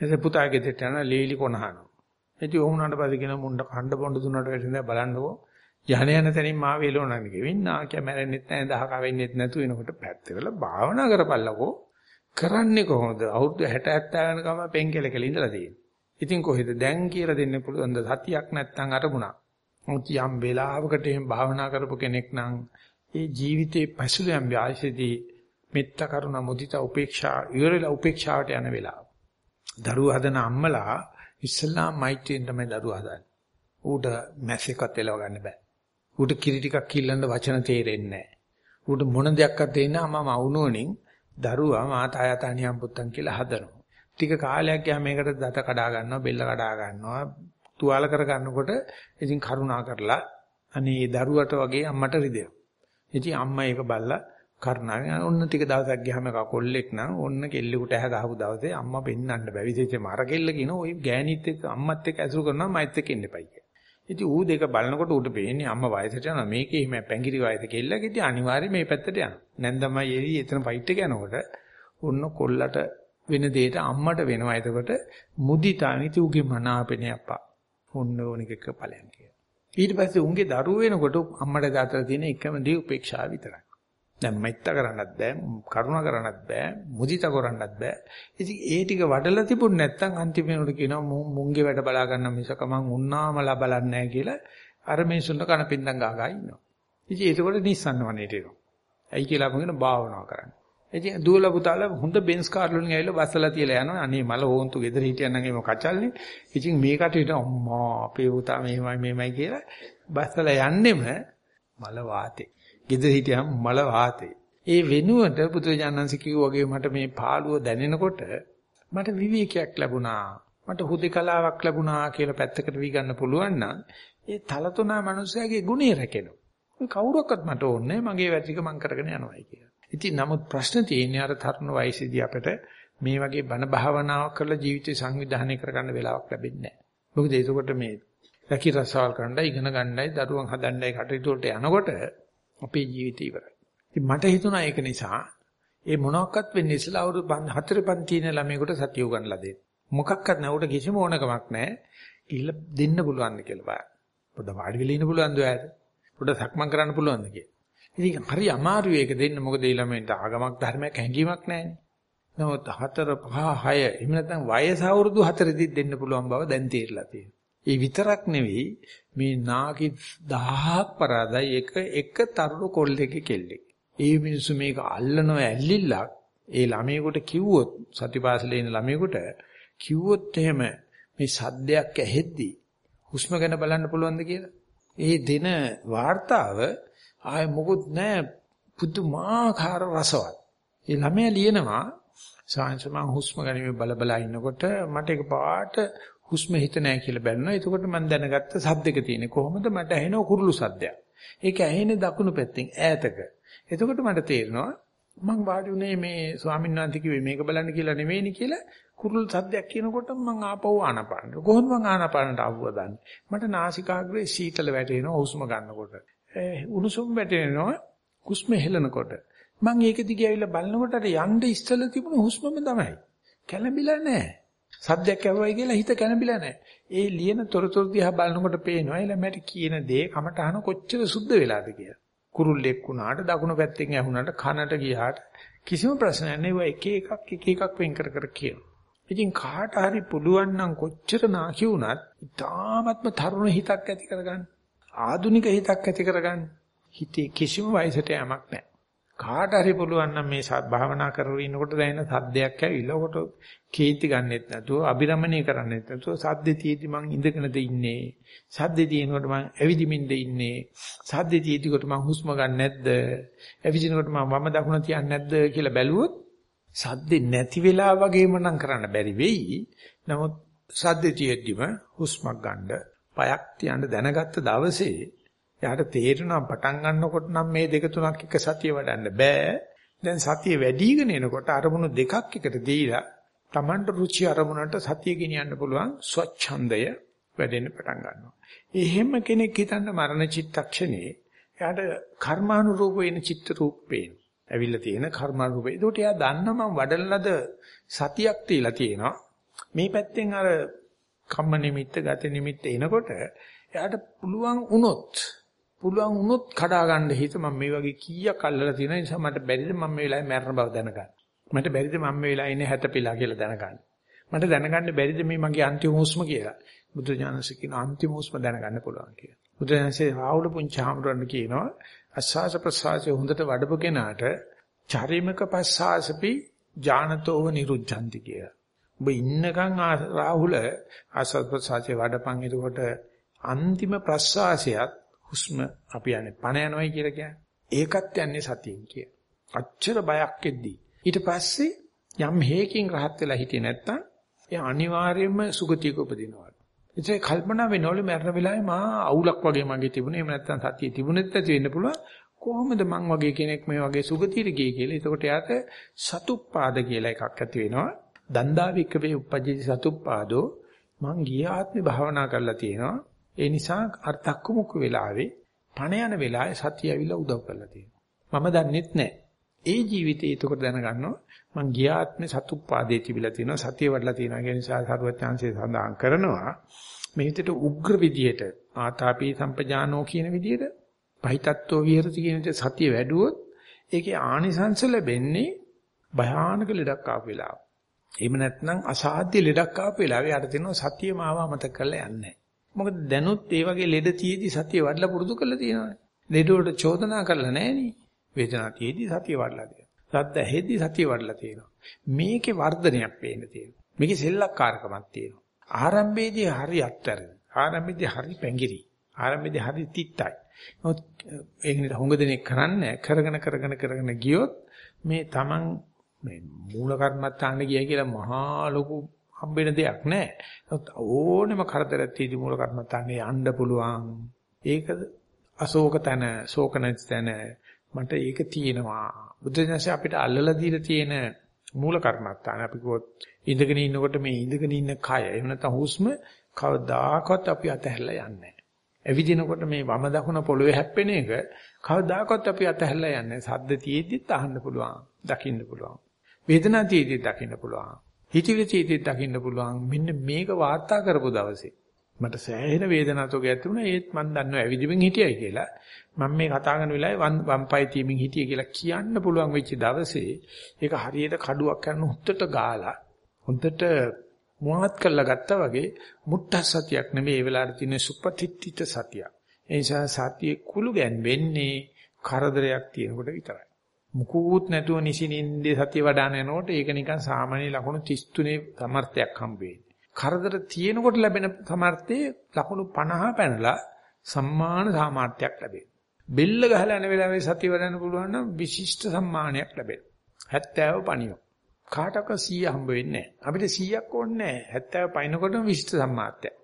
එතකොට පුතාගේ දෙට යනවා ලීලි කොනහනවා. ඉතින් ඔහු උනාට පස්සේ කියන මුණ්ඩ කණ්ඩ බොණ්ඩ දුන්නට වෙන්නේ බලන්නකෝ. යහන යන තැනින් මාව එළවනන්නේ ගෙවින්නා කිය මැරෙන්නෙත් නැහැ දහක වෙන්නෙත් නැතු වෙනකොට පැත්තකලා භාවනා කරපල්ලකෝ කරන්නේ කොහොමද අවුරුදු 60 70 වෙනකම් පෙන්කෙලකල ඉඳලා තියෙන්නේ ඉතින් කොහෙද දැන් කියලා දෙන්න පුළුවන් ද සතියක් නැත්තම් අරමුණක් මොකද යම් වෙලාවකට එහෙම භාවනා කරපු කෙනෙක් නම් ඒ ජීවිතේ පසුල යම් වයසේදී මෙත්ත කරුණ මුදිතා උපේක්ෂා ඉවරලා උපේක්ෂාවට යන වෙලාව දරුවා හදන අම්මලා ඉස්ලාම් මෛත්‍රියෙන් තමයි දරුවා හදන්නේ ඌට මැස්සෙක්වත් එලව ගන්න බෑ ඌට කිරි ටිකක් කිල්ලන්න වචන තේරෙන්නේ නැහැ. ඌට මොන දෙයක්වත් දෙන්නේ නැහැ මම වුණෝනින් දරුවා මාතා යතා නියම් පුත්තන් කියලා හදනවා. ටික කාලයක් ගියාම මේකට දත කඩා ගන්නවා, බෙල්ල කඩා ගන්නවා, තුවාල කර ගන්නකොට ඉතින් කරුණා කරලා අනේ දරුවට වගේ අම්මට රිදෙනවා. ඉතින් අම්මා ඒක බල්ලා කරුණාවෙන් ඔන්න ටික දවසක් ගියාම කොල්ලෙක් නම් ඔන්න කෙල්ලෙකුට ඇහ ගහපු දවසේ අම්මා පෙන්නන්න බෑ. විශේෂයෙන්ම අර කෙල්ල කියන ওই ගෑණිත් එක්ක අම්මත් එක්ක ඇසුරු කරනවා මයිත් එක්ක ඉන්න එපයි කියලා. ඉතින් ඌ දෙක බලනකොට ඌට පේන්නේ අම්මා වයසට යනවා මේකේ හිම පැංගිරි වයස කෙල්ලක ඉතින් අනිවාර්යයෙන් මේ පැත්තට යනවා. නැන්දමයි එවි එතන ෆයිට් එක යනකොට ඔන්න කොල්ලට වෙන දෙයට අම්මට වෙනවා. එතකොට මුදිතා නිති ඌගේ මනාපෙනේ අප්පා. ඔන්න ඕනික එක ඵලයන් කියලා. ඊට පස්සේ උන්ගේ දරුවෝ වෙනකොට අම්මට දාතර තියෙන එකම දේ උපේක්ෂාව විතරයි. දැන් මෛත්‍ර කරන්නත් බෑ, කරුණා කරන්නත් බෑ, මුදිතා කරන්නත් බෑ. ඉතින් ඒ ටික වඩලා තිබුණ නැත්නම් අන්තිම වෙනකොට කියනවා මුංගේ වැඩ බලා ගන්න මිසක මං උන්නාමලා බලන්නේ නැහැ කියලා අර මිනිසුන්ට කනපින්දම් ගා ගා ඉන්නවා. ඉතින් ඒකකොට නිස්සන්න වනේට එනවා. ඇයි කියලා අපගෙන භාවනාව කරන්නේ. ඉතින් දුවලා පුතාලා හොඳ බෙන්ස් කාර් වලින් ඇවිල්ලා බස්සලා තියලා යනවා. අනේ මල ඕන්තු ගෙදර හිටියනම් එහෙම කචල්නේ. ඉතින් මේකට හිට අම්මා අපේ පුතා මෙහෙමයි මෙහෙමයි කියලා බස්සලා යන්නෙම මල වාතේ. ගෙදර හිටියම් මල වාතේ. ඒ වෙනුවට පුදුජානන්ස කිව්වා මට මේ පාළුව දැනෙනකොට මට විවේකයක් ලැබුණා. මට හුදේකලාවක් ලැබුණා කියලා පැත්තකට වී ගන්න පුළුවන් නම් ඒ තලතුණා මනුස්සයාගේ ගුණය රැකෙනවා. කවුරක්වත් මට ඕනේ මගේ වැඩ මං කරගෙන යනවායි කියලා. ඉතින් නමුත් ප්‍රශ්න තියෙන්නේ අර තරුණ වයසේදී අපිට මේ වගේ බණ භාවනාවක් කරලා ජීවිතේ සංවිධානය කරගන්න වෙලාවක් ලැබෙන්නේ නැහැ. මොකද ඒකකොට මේ රැකී රසාවල් කරන්නයි ඉගෙන ගන්නයි දරුවන් හදන්නයි කටයුතු වලට යනකොට අපේ ජීවිතය ඉවරයි. ඉතින් මට හිතුණා ඒක නිසා ඒ මොනක්වත් වෙන්නේ ඉස්සලා අවුරුදු 4 පන්තියේ ළමයෙකුට සතිය උගන්ලා දෙන්න. මොකක්වත් නැවට කිසිම ඕනකමක් නැහැ. ගිහිල්ලා දෙන්න පුළුවන්ද කියලා බලන්න. පොඩ වාඩි වෙලා ඉන්න පුළුවන්ද ඔයාලට? පොඩ සක්මන් කරන්න පුළුවන්ද කියලා. ඉතින් හරි අමාරු ඒක දෙන්න මොකද ඒ ළමයින්ට ආගමක් ධර්මයක් හැඟීමක් නැහැනේ. නමුත් 4 5 6 එහෙම නැත්නම් වයස අවුරුදු 4 දෙන්න පුළුවන් බව දැන් තේරලා ඒ විතරක් නෙවෙයි මේ නාකි 1000ක් පරාදයි එක එක තරුණ කොල්ලෙක්ගේ කෙල්ලෙක්. ඒ මිනිස්සු මේක අල්ලනවා ඇල්ලිල්ලක් ඒ ළමයෙකුට කිව්වොත් සතිපාසලේ ඉන්න ළමයෙකුට කිව්වොත් එහෙම මේ සද්දයක් ඇහෙද්දි හුස්ම ගැන බලන්න පුළුවන්ද කියලා? ඒ දෙන වார்த்தාව ආය මොකුත් නැහැ පුදුමාකාර රසවත්. ඒ ළමයා ලියනවා සාංශම හුස්ම ගැනීම බල බල ඉන්නකොට මට එක පාට හුස්ම හිත නැහැ කියලා බැලුණා. එතකොට මම දැනගත්ත සද්දක තියෙන්නේ කොහොමද මට ඇහෙන කුරුළු සද්දයක්. ඒක ඇහෙන්නේ දකුණු පැත්තෙන් ඈතක. එතකොට මට තේරෙනවා මං වාඩි උනේ මේ ස්වාමීන් වහන්සේ කිව්වේ මේක බලන්න කියලා නෙවෙයිනි කියලා කුරුළු සද්දයක් කියනකොට මං ආපහු ආනපාන. කොහොමද මං ආනපානට ආවුව දන්නේ? මට නාසිකාග්‍රේ සීතල වැටෙනවා හුස්ම ගන්නකොට. උණුසුම් වැටෙනවා හුස්ම හෙලනකොට. මං ඒක දිගේ ඇවිල්ලා බලනකොට අර යන්න ඉස්සලා තිබුණු හුස්මම තමයි. කැළඹිලා නැහැ. සද්දයක් ඇහුවයි කියලා හිත කැළඹිලා නැහැ. ඒ ලියන තොරතුරු දිහා බලනකොට පේනවා ඊළඟට කියන දේ කමටහන කොච්චර සුද්ධ වෙලාද කියලා. කුරුල්ලෙක් වුණාට දකුණු පැත්තෙන් ඇහුණාට කනට ගියාට කිසිම ප්‍රශ්නයක් නෑ. එක එකක් එක එකක් වෙන් කර කර කියනවා. ඉතින් කාට හරි පුළුවන් නම් කොච්චර නාකි වුණත් ඉතාමත්ම තරුණ හිතක් ඇති කරගන්න. ආදුනික හිතක් ඇති කරගන්න. හිතේ කිසිම වයසට යamak නැහැ. කාට හරි පුළුවන් නම් මේ භාවනා කරගෙන ඉන්නකොට දැනෙන සද්දයක් ඇවිල්ලා කොට කේන්ති ගන්නෙත් නැතුව අබිරමණය කරන්නෙත් නැතුව සද්දේ තියෙදි මං ඉඳගෙනද ඉන්නේ සද්දේ තියෙනකොට මං ඇවිදිමින්ද ඉන්නේ සද්දේ තියෙදිකොට මං හුස්ම ගන්න නැද්ද ඇවිදිනකොට මං වම දකුණ තියන්නේ නැද්ද කියලා බැලුවොත් සද්දේ නැති වෙලා වගේම නම් කරන්න බැරි වෙයි නමුත් සද්දේ තියෙද්දිම හුස්මක් ගන්න පයක් තියන්න දැනගත්ත දවසේ එයාට තේරෙනවා පටන් ගන්නකොට නම් මේ දෙක තුනක් එක සතිය වඩන්න බෑ. දැන් සතිය වැඩිගෙන එනකොට අරමුණු දෙකක් එකට දීලා Tamanට රුචි අරමුණට සතිය ගෙනියන්න පුළුවන් ස්වච්ඡන්දය වැඩෙන්න පටන් ගන්නවා. එහෙම කෙනෙක් හිතන්න මරණ චිත්තක්ෂණේ එයාට කර්මානුරූප වෙන චිත්ත රූපේ ඇවිල්ලා තියෙන කර්මානුරූපේ. ඒකට එයා දන්න මම වඩලනද සතියක් තියලා තියෙනවා. මේ පැත්තෙන් අර කම්ම නිමිත්ත ගත නිමිත්ත එනකොට එයාට පුළුවන් වුණොත් පුළුවන් වුණොත් කඩා ගන්න හිත මම මේ වගේ කීයක් අල්ලලා තියෙන නිසා මට බැරිද මම මේ වෙලාවේ මැරෙන බව දැනගන්න. මට බැරිද මම මේ වෙලාවේ ඉන්නේ හැතපිලා කියලා දැනගන්න. මට දැනගන්න බැරිද මේ මගේ අන්තිම හුස්ම කියලා. බුදු ඥානසේ කියන අන්තිම හුස්ම දැනගන්න පුළුවන් කියලා. බුදු ඥානසේ රාහුල පුංචාමරණ කියනවා අස්වාස ප්‍රසවාසයේ හොඳට වඩපු කෙනාට චරිමක පස්සාසපි ඥානතෝව නිරුද්ධಂತಿ කියලා. ඔබ ඉන්නකන් රාහුල ආස්වාස ප්‍රසවාසයේ වඩපන් එතකොට අන්තිම ප්‍රසවාසයත් හුස්ම අපි යන්නේ පණ යනවයි කියලා කියන්නේ. ඒකත් යන්නේ සතියෙන් කිය. අච්චර බයක් එද්දී. ඊට පස්සේ යම් හේකින් රහත් වෙලා හිටියේ නැත්තම් එයා අනිවාර්යයෙන්ම සුගතියක උපදිනවා. ඉතින් කල්පනා වෙනවලු මරණ වෙලාවේ මා අවුලක් වගේ මගේ තිබුණේ. එහෙම නැත්තම් සතිය තිබුණෙත් නැති වෙන්න පුළුවන්. කොහොමද මං වගේ කෙනෙක් මේ වගේ සුගතියට ගියේ කියලා. එතකොට යාට සතුප්පාද කියලා එකක් ඇති වෙනවා. දන්දාවික වේ උපජ්ජති සතුප්පාදෝ මං ගිය ආත්මේ භාවනා කරලා තියෙනවා. ඒ නිසා අර්ථක්ක මුක්ක වෙලාවේ පණ යන වෙලාවේ සතිය ඇවිල්ලා උදව් කරලා තියෙනවා. මම දන්නෙත් නැහැ. ඒ ජීවිතේ එතකොට දැනගන්නවා මං ගියාත්මේ සතුප්පාදේ තිබිලා තියෙනවා සතිය වඩලා තියෙනවා කියන නිසා සරුවත්‍ංශයේ සඳහන් කරනවා මේ විදිහට උග්‍ර විදියට ආතාපි සම්පජානෝ කියන විදියට පහිතත්වෝ විහෙරති කියන විදිහට සතිය වැඩුවොත් ඒකේ ආනිසංස ලැබෙන්නේ භයානක ලෙඩක් ආපු වෙලාව. එහෙම නැත්නම් අසාධ්‍ය ලෙඩක් ආපු වෙලාවේ යට තියෙනවා සතිය මාව අමතක කරලා යන්නේ. මොකද දැනුත් ඒ වගේ ලෙඩ තියේදී සතිය වඩලා පුරුදු කරලා තියෙනවානේ. ලෙඩ වලට චෝදනා කරලා නැහෙනේ. වේදනාව තියේදී සතිය වඩලා තියෙනවා. සද්ද ඇහෙද්දී සතිය වඩලා තියෙනවා. මේකේ වර්ධනයක් පේන්න තියෙනවා. මේකේ සෙල්ලක්කාරකමක් තියෙනවා. ආරම්භයේදී හරි අත්තරද. ආරම්භයේදී හරි පැංගිරි. ආරම්භයේදී හරි තිත්තයි. නමුත් ඒක නේද හොඟ දෙනෙක් කරන්නේ කරගෙන කරගෙන කරගෙන ගියොත් මේ Taman මේ මූල කර්මත්තාන්න ගියයි කියලා මහා ලොකු හම්බෙන දෙයක් නෑ. ඕනෙම කරදරයක් තියදී මූල කර්මත්තානේ යන්න පුළුවන්. ඒක අශෝක තන, ශෝක නැති තන මට ඒක තියෙනවා. බුද්ධ ඥානසේ අපිට අල්ලලා දීලා තියෙන මූල කර්මත්තාන අපි කිව්වොත් ඉඳගෙන ඉන්නකොට මේ ඉඳගෙන ඉන්න කය එහෙම නැත්නම් හුස්ම කවදාකවත් අපි අතහැරලා යන්නේ නැහැ. ඇවිදිනකොට මේ වම දකුණ පොළවේ හැප්පෙන එක කවදාකවත් අපි අතහැරලා යන්නේ නැහැ. සද්ද තියෙද්දිත් අහන්න පුළුවන්, දකින්න පුළුවන්. වේදනා තියෙද්දිත් දකින්න පුළුවන්. හිතවිලි චේතිත් දකින්න පුළුවන් මෙන්න මේක වාර්තා කරපු දවසේ මට සෑහෙන වේදනාවතෝගයක් තිබුණා ඒත් මම දන්නවා ඇවිදින්මින් හිටියයි කියලා මම මේ කතා කරන වෙලාවේ වම් පය තීමින් හිටිය කියලා කියන්න පුළුවන් වෙච්ච දවසේ ඒක හරියට කඩුවක් කරන හුත්තට ගාලා හොඳට මුවහත් කරලා ගත්තා වගේ මුට්ට සතියක් නෙමෙයි ඒ වෙලාවට තියෙන සුපතිත්‍ිත සතිය. ඒ නිසා සතියේ කුළු ගැන් වෙන්නේ කරදරයක් තියෙනකොට විතරයි. මුකුත් නැතුව නිසිනින්දේ සතිය වඩාන යනකොට ඒක නිකන් සාමාන්‍ය ලකුණු 33 සමර්ථයක් හම්බ වෙන්නේ. කරදර තියෙනකොට ලැබෙන සමර්ථයේ ලකුණු 50 පැනලා සම්මාන සාමාර්ථයක් ලැබෙනවා. බෙල්ල ගහලා යන වෙලාවේ සතිය වඩන්න පුළුවන් නම් විශිෂ්ට සම්මානයක් ලැබෙනවා. 70 පණියෝ. කාටක 100 හම්බ වෙන්නේ නැහැ. අපිට 100ක් ඕනේ නැහැ. 70 පයින්නකොටම විශිෂ්ට සම්මාර්ථයක්.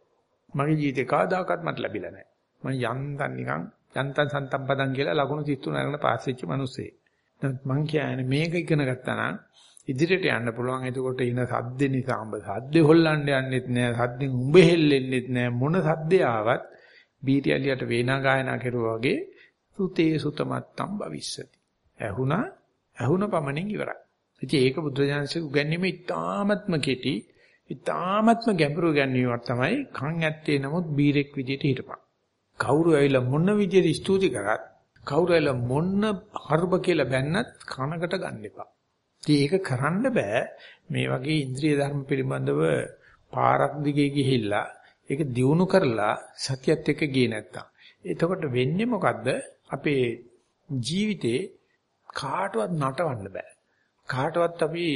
මගේ ජීවිතේ කවදාකවත් මට ලැබිලා නැහැ. මම යන්තම් නිකන් යන්තම් සන්තම්පදන් කියලා ලකුණු 33 අරගෙන පාස් වෙච්ච මිනිස්සෙක්. මං කියන්නේ මේක ඉගෙන ගත්තා නම් ඉදිරියට යන්න පුළුවන්. එතකොට ඉන සද්ද නිසා උඹ සද්ද හොල්ලන්න යන්නෙත් නෑ. සද්දෙන් උඹ හෙල්ලෙන්නෙත් නෑ. මොන සද්දේ ආවත් බීටියලියට වේනා ගායනා කරුවා වගේ සුතේ සුතමත්තම් භවිස්සති. ඇහුණා ඇහුණ පමණින් ඉවරයි. ඉතින් ඒක බුදුරජාණන්සේ උගන්වීමේ ඉතාමත්ම කෙටි, ඉතාමත්ම ගැඹුරු ගැන්වීමක් තමයි කන් ඇත්තේ නමුත් බීරෙක් විදියට හිටපන්. කවුරු ඇවිල්ලා මොන විදියට ස්තුති කරත් කවුරුහල මොන්න හර්බ කියලා බැන්නත් කනකට ගන්න එපා. ඒක කරන්න බෑ මේ වගේ ඉන්ද්‍රිය ධර්ම පිළිබඳව පාරක් දිගේ ගිහිල්ලා ඒක දියුණු කරලා සතියත් එක්ක ගියේ නැත්තම්. එතකොට වෙන්නේ මොකද්ද? අපේ ජීවිතේ කාටවත් නටවන්න බෑ. කාටවත් අපි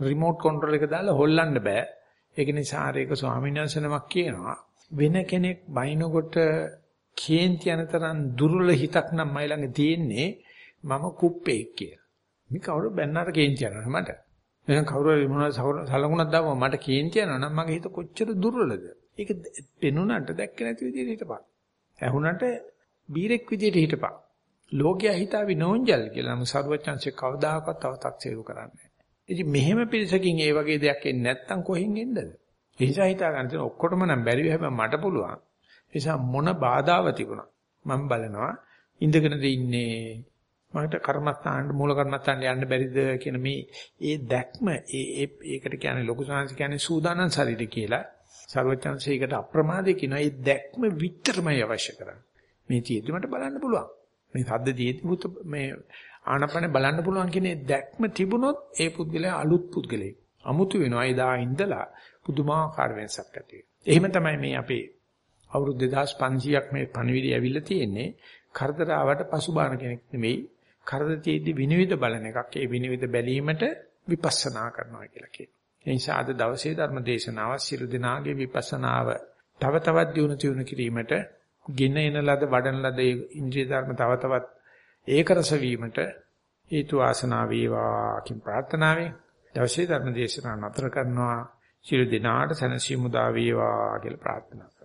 රිමෝට් කන්ට්‍රෝල් එක දාලා හොල්ලන්න බෑ. ඒක නිසා ආරේක ස්වාමීන් වහන්සේ නමක් කියනවා වෙන කෙනෙක් බයිනකොට කේන්ති යනතරම් දුර්වල හිතක් නම් මයි ළඟ තියෙන්නේ මම කුප්පෙක් කියලා. මේ කවුරු බැන්නාට කේන්ති යනවා මට. එහෙනම් කවුරු හරි මොනවද සලකුණක් දාපුවා මට කේන්ති යනවා නම් මගේ හිත කොච්චර දුර්වලද? ඒක පෙනුනට දැක්ක නැති විදිහට හිටපන්. ඇහුනට බීරෙක් විදිහට හිටපන්. ලෝකයා හිතාවි නෝන්ජල් කියලා නම් සරුවචන්සේ කවදාකවත් අව탁සේරු කරන්නේ නැහැ. ඉතින් මෙහෙම පිළිසකින් ඒ වගේ දෙයක් එන්නේ නැත්තම් කොහෙන් එන්නද? ඒ නිසා හිතා ගන්න තියෙන ඔක්කොටම නම් බැරි හැබැයි මට පුළුවන්. ඒ නිසා මොන බාධාව තිබුණා මම බලනවා ඉඳගෙනද ඉන්නේ මට කර්මස්ථානට මූල කර්මස්ථානට යන්න බැරිද කියන මේ ඒ දැක්ම ඒ ඒකට කියන්නේ ලොකු සංහස කියන්නේ සූදානම් ශරීරය කියලා. සර්වඥාන්සේකට අප්‍රමාදේ කියන ඒ දැක්ම විතරමයි අවශ්‍ය කරන්නේ. මේ තියෙද්දි මට බලන්න පුළුවන්. මේ සද්ද තියෙද්දි පුත මේ ආනපනේ බලන්න පුළුවන් කියන දැක්ම තිබුණොත් ඒ පුද්ගලයා අලුත් පුද්ගලෙක්. අමුතු වෙනවා එදා ඉඳලා පුදුමාකාර වෙනසක් ඇති එහෙම තමයි මේ අපේ අවුරුදු 2500ක් මේ පණවිඩය ඇවිල්ලා තියෙන්නේ. කරදර ආවට පසුබාන කෙනෙක් නෙමෙයි. කරදර තියෙද්දි විනිවිද බලන එකක්. ඒ විනිවිද බැලීමට විපස්සනා කරනවා කියලා කියනවා. ඒ නිසා අද දවසේ ධර්ම දේශනාව සියලු දෙනාගේ විපස්සනාව තව තවත් දියුණු තියුණු කිරීමට ගෙන එන ලද වඩන ලද ඉන්ද්‍රිය ධර්ම තව තවත් ඒකරස වීමට හේතු ආසනා වේවා කියන ප්‍රාර්ථනාවෙන් දවසේ ධර්ම දේශනාව නතර කරනවා සියලු දෙනාට සැනසීම උදා වේවා කියලා ප්‍රාර්ථනා